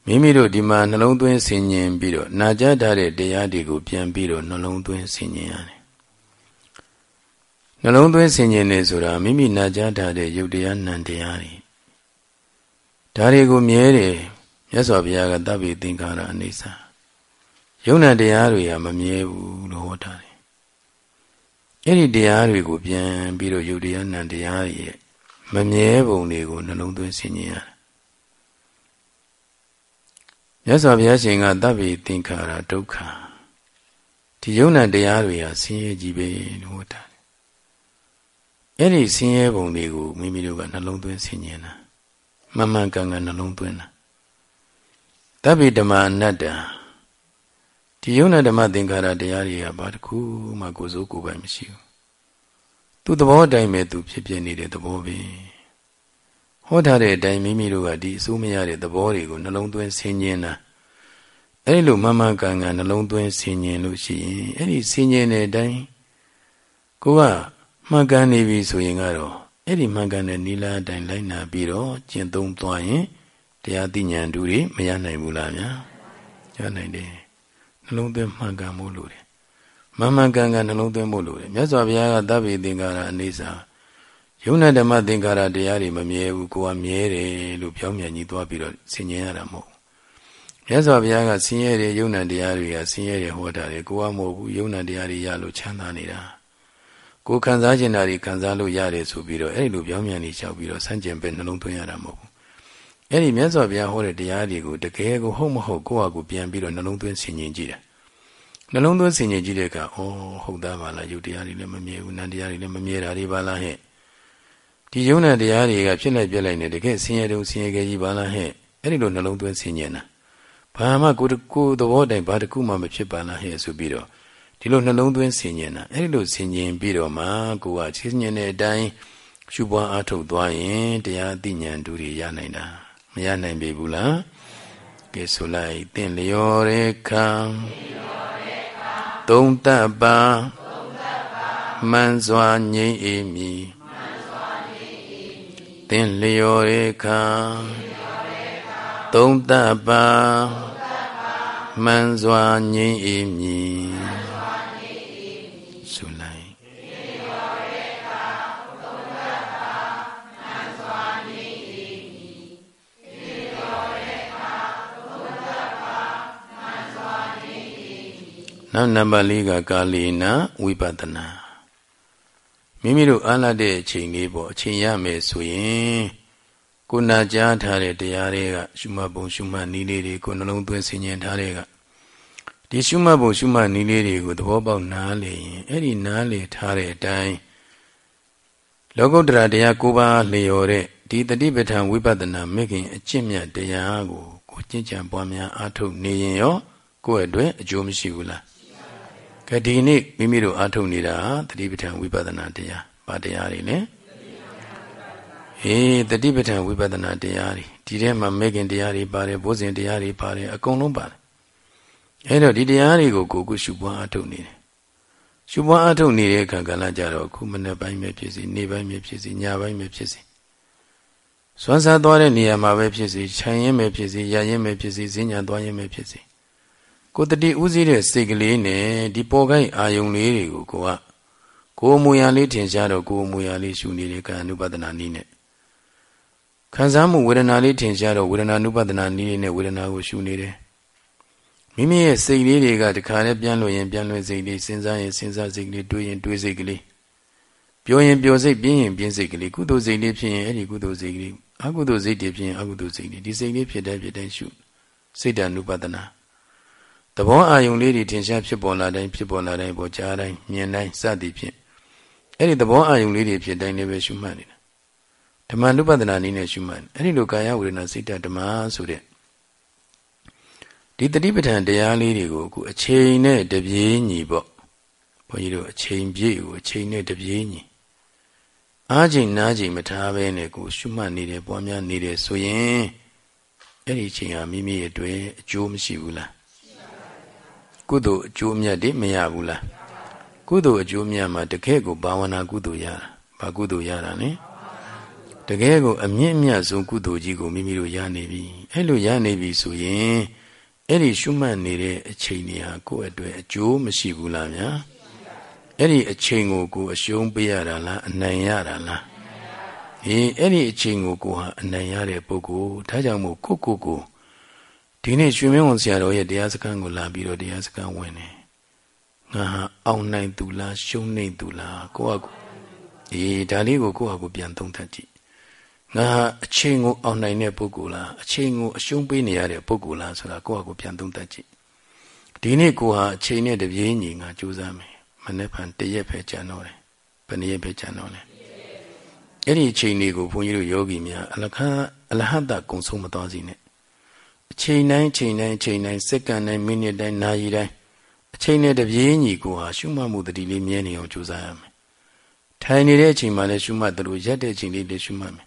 မိမိတို့ဒီမှာနှလုံးသွင်းဆင်ញင်ပြီးတော့နာကြားထားတဲ့တရားတွေကိုပြန်ပြီးတော့နှလုံးသွင်းဆင်ញင်ရတယ်နှလုံးသွင်းဆင်ញင်နေဆိုတာမိမိနာကြားထားတဲ့ယုတ်တရားနံတရားတွေဒါတွေကိုမြဲတယ်မြတ်စွာဘုရားကတပ်ပြီးသင်္ခါရအိဋ္ဌာယုံနာတရားတွေကမမြဲဘူးလို့ဟောထားတယ် အဲ့ဒီတရားတွေကိုပြန်ပြီးတော့ယုတ်တရားနံတရားရဲ့မမြဲပုံတွေကိုနှလုံးသွင်းဆင်ခြင်ရတယ်မြတ်စွာဘုရားရှင်ကတပ်ပိသင်္ခါရဒုက္ခဒီယုံနာတရားတွေဟာဆင်းရဲကြီးပဲလို့ဟောတာအဲ့ဒီဆင်းရဲပုံတွေကိုမိမိတို့ကနှလုံးသွင်းဆင်ခြင်တာမမှန်ကန်ကန်နှလုံးသွင်းတာတပ်ပိဓမ္မအနတ္တ ဒီယုံနဲ့ဓမ္မသင်္ခါရတရားတွေကဘာတစ်ခုမှကိုယ်စိုးကိုယ်ပိုင်မရှိဘူးသူသဘောအတိုင်းပဲသူဖြစ်ပြနေတဲ့သဘောပဲဟောထားတဲ့အတိုင်းမိမိတို့ကဒီအစိုးမရတဲ့သဘောတွေကိုနှလုံးသွင်းဆင်ခြင်တာအဲ့လိုမမှန်ကန်ကန်နှလုံးသွင်းဆင်ခြင်လို့ရှိရင်အဲ့ဒီဆင်ခြင်တဲ့အတိုင်းကိုကမှန်ကန်နေပြီဆိုရင်ကတော့အဲ့ဒီမှန်ကန်တဲ့နီလာအတိုင်းလိုက်နာပြီးတော့ကျင့်သုံးသွားရင်တရားသိဉာဏ်တူတွေမရနိုင်ဘူးလားဗျာရနိုင်တယ် နှလုံးသွင်းမှန်ကန်မှုလို့တယ်မမှန်ကန်ကန်နှလုံးသွင်းဖို့လိုတယ်မြတ်စွာဘုရားကသဗ္ဗေသင်္ကာရအနေစာယုံနာဓမ္မသင်္ကာရတရားတွေမမြဲဘူးကိုကမြဲတယ်လို့ပြောင်းပြန်ကြီးသွားပြီးတော့ဆင်ញင်ရတာမဟုတ်မြတ်စွာဘုရားကဆင်းရဲတဲ့ယုံနာတရားတွေကဆင်းရဲတယ်ဟောတာတယ်ကိုကမဟုတ်ဘူးယုံနာတရားတွေရလို့ချမ်းသာနေတာကိုခံစားကျင်တာတွေခံစားလို့ရတယ်ဆိုပြီးတော့အဲ့လိုပြောင်းပြန်ကြီးလျှောက်ပြီးတော့ဆန့်ကျင်ပဲနှလုံးသွင်းရတာမဟုတ်ဘူး အဲ့ဒီမြတ်စွာဘုရားဟောတဲ့တရားတွေကိုတကယ်ကိုဟုတ်မဟုတ်ကိုယ့်ဟာကိုယ်ပြန်ပြီးတော့နှလုံးသွင်းဆင်ញင်ကြည့်တယ်နှလုံးသွင်းဆင်ခြင်ကြည့်တဲ့အခါဩဟုတ်သားပါလားယုတ်တရားတွေလည်းမမြဲဘူးနံတရားတွေလည်းမမြဲတာတွေပါလားဟဲ့ဒီယုံနဲ့တရားတွေကဖြစ်လိုက်ပြက်လိုက်နေတကယ်ဆင်းရဲတုံဆင်းရဲကြကြီးပါလားဟဲ့အဲ့ဒီလိုနှလုံးသွင်းဆင်ခြင်တာဘာမှကိုကိုသဘောတိုင်ဘာတခုမှမဖြစ်ပါလားဟဲ့ဆိုပြီးတော့ဒီလိုနှလုံးသွင်းဆင်ခြင်တာအဲ့ဒီလိုဆင်ခြင်ပြီးတော့မှကိုကဆင်ခြင်တဲ့အတိုင်းရှုပွားအားထုတ်သွားရင်တရားအသိဉာဏ်တူတွေရနိုင်တာ မရနိုင်ပေဘူးလားကဲဆိုလိုက်တင့်လျော်တဲ့ခံသုံးတတ်ပါမှန်စွာငြိမ့်အေးမည်သင်လျော်ရေခာသုံးတတ်ပါမှန်စွာငြိမ့်အေးမည် နောက်နံပါတ်၄ကကာလီနာဝိပဿနာမိမိတို့အားလာတဲ့အချိန်လေးပေါ့အချိန်ရမယ်ဆိုရင်ကိုနာကြားထားတဲ့တရားတွေကရှုမှတ်ပုံရှုမှတ်နည်းလေးတွေကိုနှလုံးသွင်းဆင်ခြင်ထားတဲ့ကဒီရှုမှတ်ပုံရှုမှတ်နည်းလေးတွေကိုသဘောပေါက်နားလည်ရင်အဲ့ဒီနားလည်ထားတဲ့အတိုင်းလောကုတ္တရာတရား၉ပါးလျော်တဲ့ဒီတတိပဋ္ဌာန်ဝိပဿနာမေခင်အကျင့်မြတ်တရားကိုကိုကျင့်ကြံပွားများအားထုတ်နေရင်ရောကိုယ့်အတွက်အကျိုးမရှိဘူးလား ကဲဒီနေ့မိမိတို့အားထုတ်နေတာတတိပဋ္ဌာန်ဝိပဿနာတရားဘာတရားတွေလဲဟေးတတိပဋ္ဌာန်ဝိပဿနာတရားတွေဒီထဲမှာမေခင်တရားတွေပါတယ်ဘုဇင်တရားတွေပါတယ်အကုန်လုံးပါတယ်အဲ့တော့ဒီတရားတွေကိုကိုကုရှုပွားအားထုတ်နေတယ်ရှုပွားအားထုတ်နေတဲ့အခါကလည်းကြတော့ခုမနေ့ပိုင်းပဲဖြစ်စီနေ့ပိုင်းပဲဖြစ်စီညပိုင်းပဲဖြစ်စီစွမ်းစားသွားတဲ့နေရာမှာပဲဖြစ်စီခြံရင်းပဲဖြစ်စီရရင်ပဲဖြစ်စီဈဉ္ညာသွားရင်ပဲဖြစ်စီ ကိုတတိဥစည်းတဲ့စိတ်ကလေးနဲ့ဒီပေါ်ကိုင်းအာယုံလေးတွေကိုကိုကကိုယ်မူရလေးထင်ရှားတော့ကိုယ်မူရလေးရှုနေတဲ့ကာနုပဒနာနည်းနဲ့ခံစားမှုဝေဒနာလေးထင်ရှားတော့ဝေဒနာနုပဒနာနည်းနဲ့ဝေဒနာကိုရှုနေတယ်မိမိရဲ့စိတ်လေးတွေကတခါနဲ့ပြန်လို့ရင်ပြန်လွင်စိတ်လေးစဉ်းစားရင်စဉ်းစားစိတ်လေးတွေးရင်တွေးစိတ်ကလေးပြောရင်ပြောစိတ်ပြင်းရင်ပြင်းစိတ်ကလေးကုသိုလ်စိတ်လေးဖြစ်ရင်အဲ့ဒီကုသိုလ်စိတ်ကလေးအကုသိုလ်စိတ်တွေဖြစ်ရင်အကုသိုလ်စိတ်လေးဒီစိတ်လေးဖြစ်တဲ့ဖြစ်တဲ့ရှုစိတ်တ ानु ပဒနာ သဘောအာယုံလေးတွေထင်ရှားဖြစ်ပေါ်လာတိုင်းဖြစ်ပေါ်လာတိုင်းပေါ်ကြားတိုင်းမြင်တိုင်းစသည်ဖြင့်အဲ့ဒီသဘောအာယုံလေးတွေဖြစ်တိုင်းလည်းပဲရှုမှတ်နေတာဓမ္မနုပဒနာနည်းနဲ့ရှုမှတ်အဲ့ဒီလိုကာယဝေဒနာစိတ်ဓမ္မဆိုတဲ့ဒီတတိပဋ္ဌာန်တရားလေးတွေကိုအခုအချိန်နဲ့တပြေးညီပေါ့ဘုန်းကြီးတို့အချိန်ပြည့်ကိုအချိန်နဲ့တပြေးညီအားချိန်နားချိန်မထားဘဲနဲ့ကိုရှုမှတ်နေတယ်ပွားများနေတယ်ဆိုရင်အဲ့ဒီအချိန်ဟာမိမိရဲ့အတွက်အကျိုးမရှိဘူးလား ကုသိုလ်အကျိုးမြတ်တွေမရဘူးလားကုသိုလ်အကျိုးမြတ်မှာတကယ်ကိုဘာဝနာကုသိုလ်ရတာဘာကုသိုလ်ရတာလဲတကယ်ကိုအမြင့်အမြတ်ဆုံးကုသိုလ်ကြီးကိုမိမိတို့ရနေပြီအဲ့လိုရနေပြီဆိုရင်အဲ့ဒီရှုမှတ်နေတဲ့အချိန်တွေဟာကိုယ့်အတွက်အကျိုးမရှိဘူးလားဗျာအဲ့ဒီအချိန်ကိုကိုအရှုံးပေးရတာလားအနိုင်ရတာလားအေးအဲ့ဒီအချိန်ကိုကိုဟာအနိုင်ရတဲ့ပုဂ္ဂိုလ်ဒါကြောင့်မို့ကိုကိုကို ဒီနေ့ရွှေမင်းဝန်ဆရာတော်ရဲ့တရားစခန်းကိုလာပြီးတော့တရားစခန်းဝင်တယ်ငါဟာအောင်နိုင်သူလားရှုံးနေသူလားကိုကကိုအေးဒါလေးကိုကိုကကိုပြန်သုံးသပ်ကြည့်ငါအချိန်ကိုအောင်နိုင်တဲ့ပုဂ္ဂိုလ်လားအချိန်ကိုအရှုံးပေးနေရတဲ့ပုဂ္ဂိုလ်လားဆိုတာကိုယ့်အကိုပြန်သုံးသပ်ကြည့်ဒီနေ့ကိုဟာအချိန်နဲ့တပြေးညီငါကြိုးစားမယ်မနေ့ဖန်တရက်ပဲကြံတော့တယ်ဘယ်နည်းပဲကြံတော့လဲအဲ့ဒီအချိန်လေးကိုဘုန်းကြီးတို့ယောဂီများအလခအလဟတကုံဆုံးမသွားစီနဲ့ အချိန်တိုင်းချိန်တိုင်းချိန်တိုင်းစက္ကန့်တိုင်းမိနစ်တိုင်းနာရီတိုင်းအချိန်နဲ့တပြေးညီကိုဟာရှုမှတ်မှုတတိလေးမြဲနေအောင်ကြိုးစားရမယ်ထိုင်နေတဲ့အချိန်မှာလည်းရှုမှတ်တယ်လို့ရက်တဲ့အချိန်လေးလည်းရှုမှတ်မယ်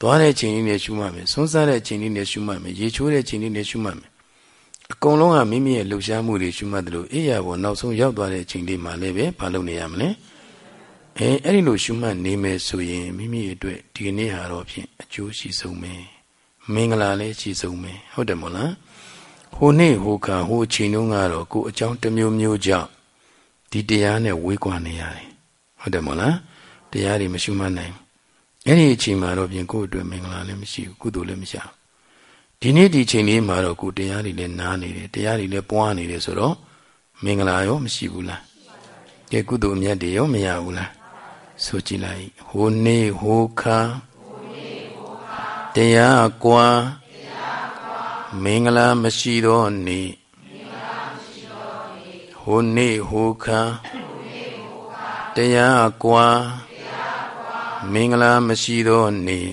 သွားတဲ့ချိန်လေးနဲ့ရှုမှတ်မယ်ဆုံးစားတဲ့ချိန်လေးနဲ့ရှုမှတ်မယ်ရေချိုးတဲ့ချိန်လေးနဲ့ရှုမှတ်မယ်အကုန်လုံးကမိမိရဲ့လှုပ်ရှားမှုတွေရှုမှတ်တယ်လို့အေးရပေါ်နောက်ဆုံးရောက်သွားတဲ့ချိန်လေးမှာလည်းပဲမလုပ်နေရမလဲအဲအဲ့ဒီလိုရှုမှတ်နေမယ်ဆိုရင်မိမိအတွက်ဒီနေ့ဟာတော့ဖြင့်အကျိုးရှိဆုံးပဲ မင်္ဂလာလည်းရှိဆုံးပဲဟုတ်တယ်မို့လားဟိုနေ့ဟိုခါဟိုချိန်တုန်းကတော့ကိုယ်အကြောင်းတစ်မျိုးမျိုးကြောင့်ဒီတရားနဲ့ဝေးကွာနေရတယ်ဟုတ်တယ်မို့လားတရားတွေမရှုမှတ်နိုင်အဲ့ဒီအချိန်မှာတော့ပြင်ကိုယ့်အတွက်မင်္ဂလာလည်းမရှိဘူးကုသိုလ်လည်းမရှိဘူးဒီနေ့ဒီချိန်လေးမှာတော့ကိုတရားတွေလည်းနားနေတယ်တရားတွေလည်းပွားနေတယ်ဆိုတော့မင်္ဂလာရောမရှိဘူးလားကဲကုသိုလ်မြတ်တွေရောမရဘူးလားဆိုကြည့်လိုက်ဟိုနေဟိုခါ တရားကွာမင်္ဂလာမရှိတော့နေဟိုနေဟိုခါတရားကွာမင်္ဂလာမရှိသောနေ့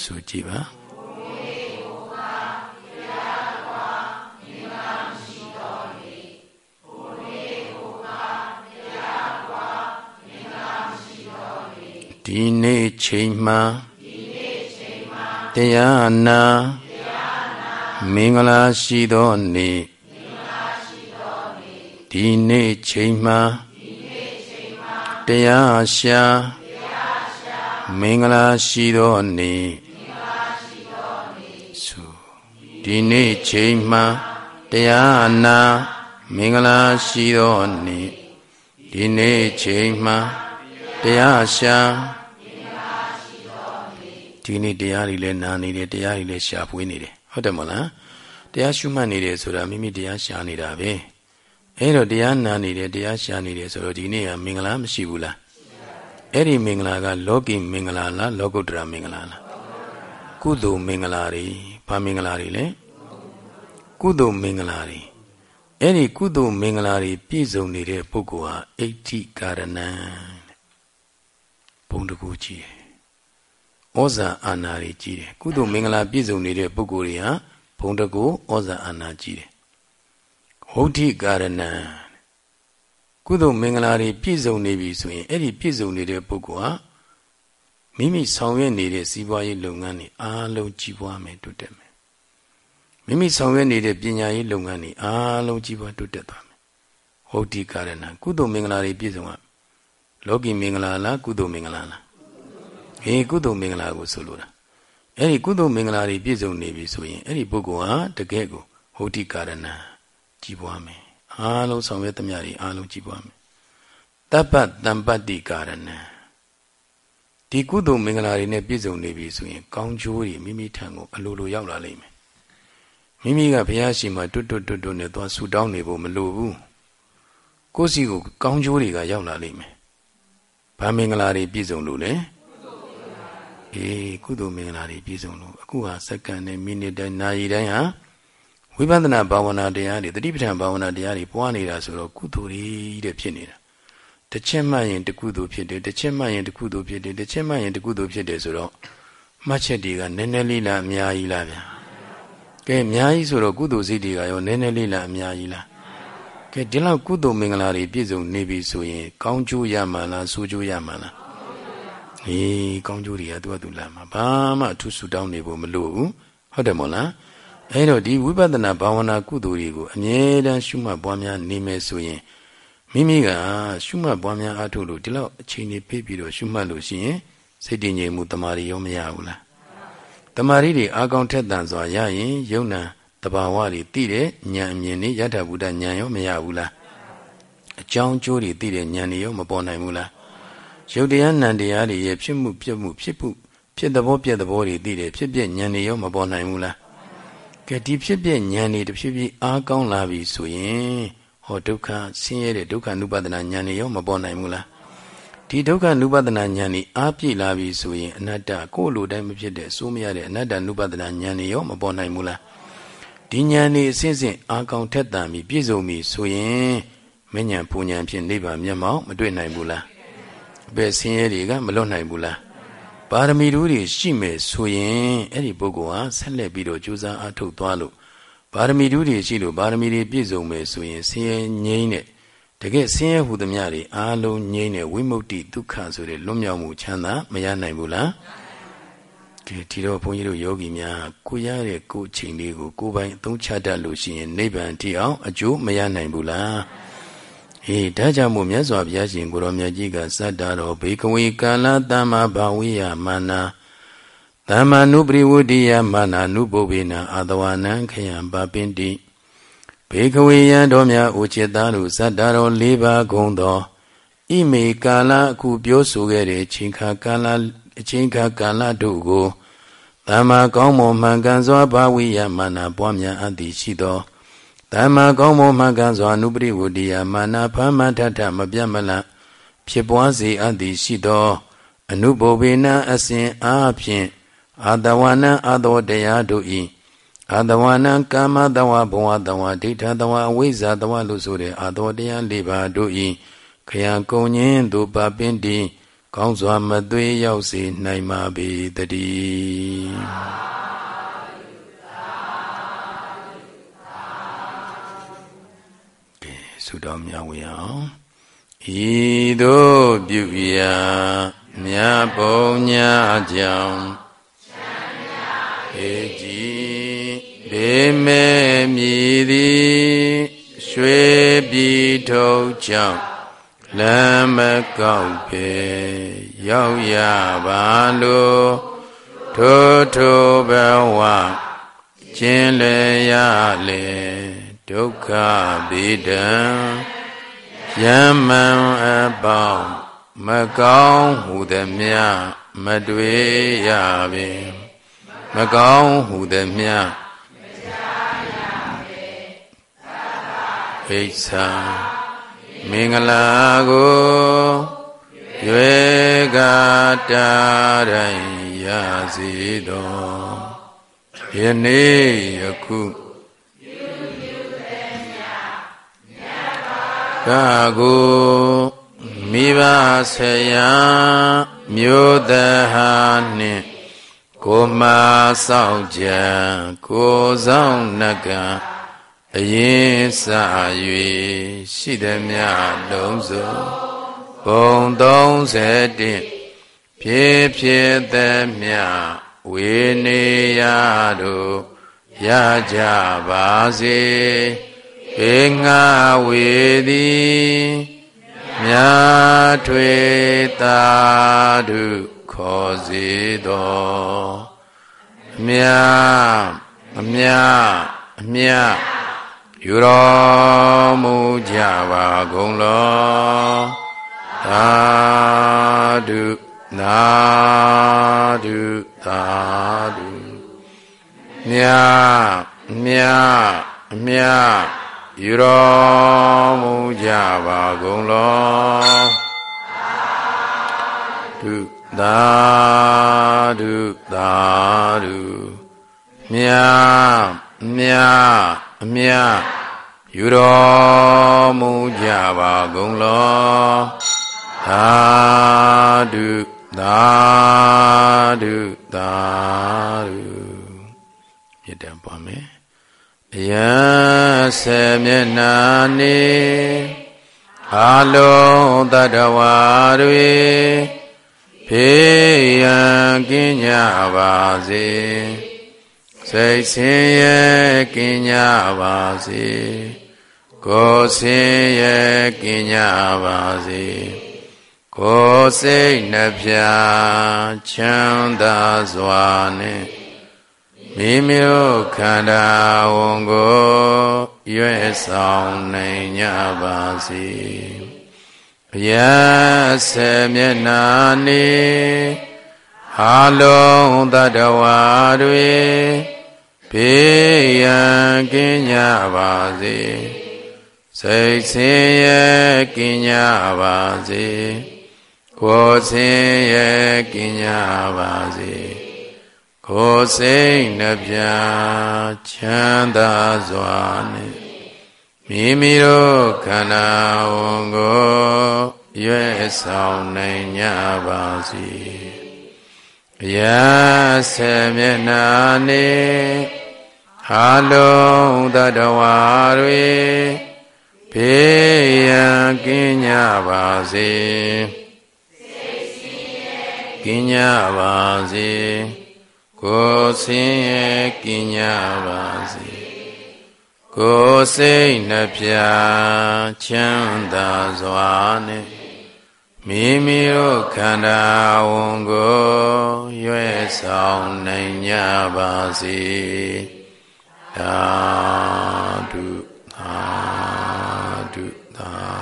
ဆိုကြည့်ပါဒီနေ့ချိန်မှာ တရားနာမင်္ဂလာရှိသောနေ့ဒီနေ့ချိန်မှာတရားရှာမင်္ဂလာရှိသောနေ့ဆိုဒီနေ့ချိန်မှတရားနာမင်္ဂလာရှိသောနေ့ဒီနေ့ချိန်မှတရားရှာ ဒီနေ့တရားတွေလည်းနာနေတယ်တရားတွေလည်းရှာဖွေနေတယ်ဟုတ်တယ်မဟုတ်လားတရားရှုမှတ်နေတယ်ဆိုတာမိမိတရားရှာနေတာပဲအဲ့တော့တရားနာနေတယ်တရားရှာနေတယ်ဆိုတော့ဒီနေ့ကမင်္ဂလာမရှိဘူးလားအဲ့ဒီမင်္ဂလာကလောကီမင်္ဂလာလားလောကုတ္တရာမင်္ဂလာလားကုသိုလ်မင်္ဂလာတွေဘာမင်္ဂလာတွေလဲကုသိုလ်မင်္ဂလာတွေအဲ့ဒီကုသိုလ်မင်္ဂလာတွေပြည့်စုံနေတဲ့ပုဂ္ဂိုလ်ဟာအဋ္ဌိကာရဏံဘုံတကူကြီးတယ် ဩဇာအာဏာတွေကြီးတယ်ကုသိုလ်မင်္ဂလာပြည့်စုံနေတဲ့ပုဂ္ဂိုလ်တွေဟာဘုံတကူဩဇာအာဏာကြီးတယ်ဟုတ်တိကာရဏံကုသိုလ်မင်္ဂလာတွေပြည့်စုံနေပြီဆိုရင်အဲ့ဒီပြည့်စုံနေတဲ့ပုဂ္ဂိုလ်ဟာမိမိဆောင်ရွက်နေတဲ့စီးပွားရေးလုပ်ငန်းတွေအားလုံးကြီးပွားမယ်တိုးတက်မယ်မိမိဆောင်ရွက်နေတဲ့ပညာရေးလုပ်ငန်းတွေအားလုံးကြီးပွားတိုးတက်သွားမယ်ဟုတ်တိကာရဏကုသိုလ်မင်္ဂလာတွေပြည့်စုံရလောကီမင်္ဂလာလားကုသိုလ်မင်္ဂလာလား ဟေးကုသိုလ်မင်္ဂလာကိုဆိုလိုတာအဲ့ဒီကုသိုလ်မင်္ဂလာတွေပြည့်စုံနေပြီဆိုရင်အဲ့ဒီပုဂ္ဂိုလ်ဟာတကယ်ကိုဟုတ်တိကာရဏကြီးပွားမယ်အားလုံးဆောင်ရွက်သမျှတွေအားလုံးကြီးပွားမယ်တပ္ပတံပတ္တိကာရဏံဒီကုသိုလ်မင်္ဂလာတွေနဲ့ပြည့်စုံနေပြီဆိုရင် ကောင်းကျိုးတွေမိမိထံကိုအလိုလိုရောက်လာလိမ့်မယ်မိမိကဘုရားရှင်မှာတွတ်တွတ်တွတ်တွတ်နဲ့သွားဆူတောင်းနေဖို့မလိုဘူးကိုယ်စီကိုကောင်းကျိုးတွေကရောက်လာလိမ့်မယ်ဘာမင်္ဂလာတွေပြည့်စုံလို့လဲ အေးကုသိုလ်မင်္ဂလာတွေပြည့်စုံလို့အခုဟာစက္ကန့်နဲ့မိနစ်တိုင်းနာရီတိုင်းဟာဝိပဿနာဘာဝနာတရားတွေတတိပဋ္ဌာန်ဘာဝနာတရားတွေပွားနေတာဆိုတော့ကုသိုလ်တွေတဲ့ဖြစ်နေတာတတစ်ချက်မှရင်တစ်ကုသိုလ်ဖြစ်တယ်တစ်ချက်မှရင်တစ်ကုသိုလ်ဖြစ်တယ်တစ်ချက်မှရင်တစ်ကုသိုလ်ဖြစ်တယ်ဆိုတော့မှတ်ချက်တွေကနည်းနည်းလေးလားအများကြီးလားဗျာကဲအများကြီးဆိုတော့ကုသိုလ်စိတ်တွေကရောနည်းနည်းလေးလားအများကြီးလားကဲဒီလောက်ကုသိုလ်မင်္ဂလာတွေပြည့်စုံနေပြီဆိုရင် ကောင်းကျိုးရမှာလားဆိုးကျိုးရမှာလား ဟေးကောင်းကျိုးတွေကသူ့အတူလာမှာဘာမှအထူးဆူတောင်းနေဖို့မလိုဘူးဟုတ်တယ်မို့လားအဲတော့ဒီဝိပဿနာဘာဝနာကုသိုလ်တွေကိုအမြဲတမ်းရှုမှတ်ပွားများနေမယ်ဆိုရင်မိမိကရှုမှတ်ပွားများအားထုတ်လို့ဒီလောက်အချိန်ကြီးပြေးပြီးတော့ရှုမှတ်လို့ရှိရင်စိတ်တည်ငြိမ်မှုတမာရီရောမရဘူးလားတမာရီတွေအာကောင်ထက်တန်စွာရရင်ယုံနာတဘာဝတွေသိတဲ့ဉာဏ်အမြင်တွေယထာဘုဒ္ဓဉာဏ်ရောမရဘူးလားအကြောင်းကျိုးတွေသိတဲ့ဉာဏ်တွေရောမပေါ်နိုင်ဘူးလား ရုပ်တရားနံတရားတွေရဲ့ဖြစ်မှုပြက်မှုဖြစ်မှုဖြစ်သဘောပြက်သဘောတွေသိတယ်ဖြစ်ပြက်ဉာဏ်တွေရောမပေါ်နိုင်ဘူးလားကဲဒီဖြစ်ပြက်ဉာဏ်တွေတဖြည်းဖြည်းအားကောင်းလာပြီဆိုရင်ဟောဒုက္ခဆင်းရဲတဲ့ဒုက္ခ అను ပဒနာဉာဏ်တွေရောမပေါ်နိုင်ဘူးလားဒီဒုက္ခ అను ပဒနာဉာဏ်တွေအားပြည့်လာပြီဆိုရင်အနတ္တကိုယ်လိုတိုင်းမဖြစ်တဲ့အစိုးမရတဲ့အနတ္တ అను ပဒနာဉာဏ်တွေရောမပေါ်နိုင်ဘူးလားဒီဉာဏ်တွေအစဉ်စဉ်အားကောင်းထက်သန်ပြီးပြည့်စုံပြီဆိုရင်မဉဏ်ပူဉဏ်ဖြင့်နိဗ္ဗာန်မျက်မှောက်မတွေ့နိုင်ဘူးလား ဘယ်ဆင်းရဲတွေကမလွတ်နိုင်ဘူးလားပါရမီတို့တွေရှိမယ်ဆိုရင်အဲ့ဒီပုဂ္ဂိုလ်ဟာဆက်လက်ပြီးတော့ကြိုးစားအားထုတ်သွားလို့ပါရမီတို့တွေရှိလို့ပါရမီတွေပြည့်စုံမယ်ဆိုရင်ဆင်းရဲငြိမ်းတဲ့တကယ်ဆင်းရဲဟူသမျှတွေအားလုံးငြိမ်းတဲ့ဝိမု ക്തി ဒုက္ခဆိုတဲ့လွတ်မြောက်မှုချမ်းသာမရနိုင်ဘူးလားဒီဒီတော့ဘုန်းကြီးတို့ယောဂီများကိုရတဲ့ကိုယ်ချိန်လေးကိုကိုယ်ပိုင်အသုံးချတတ်လို့ရှိရင်နိဗ္ဗာန်ထိအောင်အကျိုးမရနိုင်ဘူးလား ဟေးဒါကြောင့်မို့မြတ်စွာဘုရားရှင်ကိုရောမြတ်ကြီးကစတ္တတော်ဘေကဝေကာလတမ္မာဘာဝိယမာနာသမ္မာနုပရိဝုဒိယမာနာနုပုဗ္ဗေနအာတဝနံခယံပါပင်တိဘေကဝေယံတော်များအိုจิตသားတို့စတ္တတော်၄ပါးဂုံသောဣမေကာလအခုပြောဆိုခဲ့တဲ့ချိန်ခါကာလအချိန်ခါကာလတို့ကိုသမ္မာကောင်းမွန်မှန်ကန်စွာဘာဝိယမာနာပွားများအပ်သည်ရှိသော တမ္မာကောင်းမွန်မှန်ကန်စွာအနုပရိဝတိယမာနာဖမ်းမှန်ထထမပြတ်မလတ်ဖြစ်ပွားစေအပ်သည်ရှိသော အနုဘောဘေနအစဉ်အားဖြင့်အာတဝနံအာတောတရားတို့ဤအာတဝနံကာမတဝဘဝတဝဒိဋ္ဌတဝအဝိဇ္ဇာတဝလို့ဆိုတဲ့အာတောတရား၄ပါးတို့ဤခယံကုံညင်းသို့ပပင်းတည်ကောင်းစွာမသွေးရောက်စေနိုင်ပါပေတည်း တောင်းမြဝေအောင်ဤသို့ပြုရာမြတ်ဘုံညာကြောင့်ေကြည်ဘေမဲမြည်သည်ရွှေပြည်ထုတ်ကြောင့်လမ်းမကောက်ပေရောက်ရပါလို့ထို့ထို့ဘဝကျင်လေရလေ ဒုက္ခဗေဒံယမံအပေါင်းမကောင်းဟုသည်မြမတွေ့ရပင်မကောင်းဟုသည်မြဣစ္ဆာမင်္ဂလာကိုရွေကတာတိုင်းရစေတော်ယနေ့ယခု ကကိုမိဘဆရာမြို့တဟာနှင့်ကိုမဆောက်ကြံကိုဆောင်နကအရင်စ၍ရှိသည်မြလုံးစုံဘုံ31ဖြည့်ဖြည့်သည်မြဝေနေရတို့ရကြပါစေေ ငါဝေသည်မြာထွေတာဓုခေါ်စေတော်အမြအမြအမြယူတော်မူကြပါကုန်လောသာဓုနာဓုသာဓုမြမြအမြ ယူတော်မူကြပါကုန်လောဒုသာဒုသာဒုမြမြအမြယူတော်မူကြပါကုန်လောသာဓုသာဓုသာဓုမြတ်တံပွားမယ် အယံဆေမျက်နာနေအာလုံးတတဝါတွေဖေးရန်ကင်းကြပါစေစိတ်ဆင်းရဲကင်းကြပါစေကိုယ်ဆင်းရဲကင်းကြပါစေကိုယ်စိတ်နှပြချမ်းသာစွာနဲ့ မိမိတို့ခန္ဓာဝန်ကိုရွေ့ဆောင်နိုင်ကြပါစေဘုရားဆေမျက်နာနေဟာလုံးတတဝါတွေဘေးရန်ကင်းကြပါစေစိတ်ဆင်းရဲကင်းကြပါစေကိုယ်ဆင်းရဲကင်းကြပါစေ ကိုယ်စိတ်နှပြချမ်းသာစွာနဲ့မိမိတို့ခန္ဓာဝန်ကိုရွေ့ဆောင်နိုင်ကြပါစေဘုရားဆေမျက်နာနေဟာလုံးတတဝါတွေဘေးရန်ကင်းကြပါစေကင်းကြပါစေ ကိုယ်ဆင်းရဲကင်းကြပါစေကိုယ်စိတ်နှပြချမ်းသာစွာနဲ့မိမိတို့ခန္ဓာဝန်ကိုရွဲ့ဆောင်နိုင်ကြပါစေသာဓုသာဓုသာ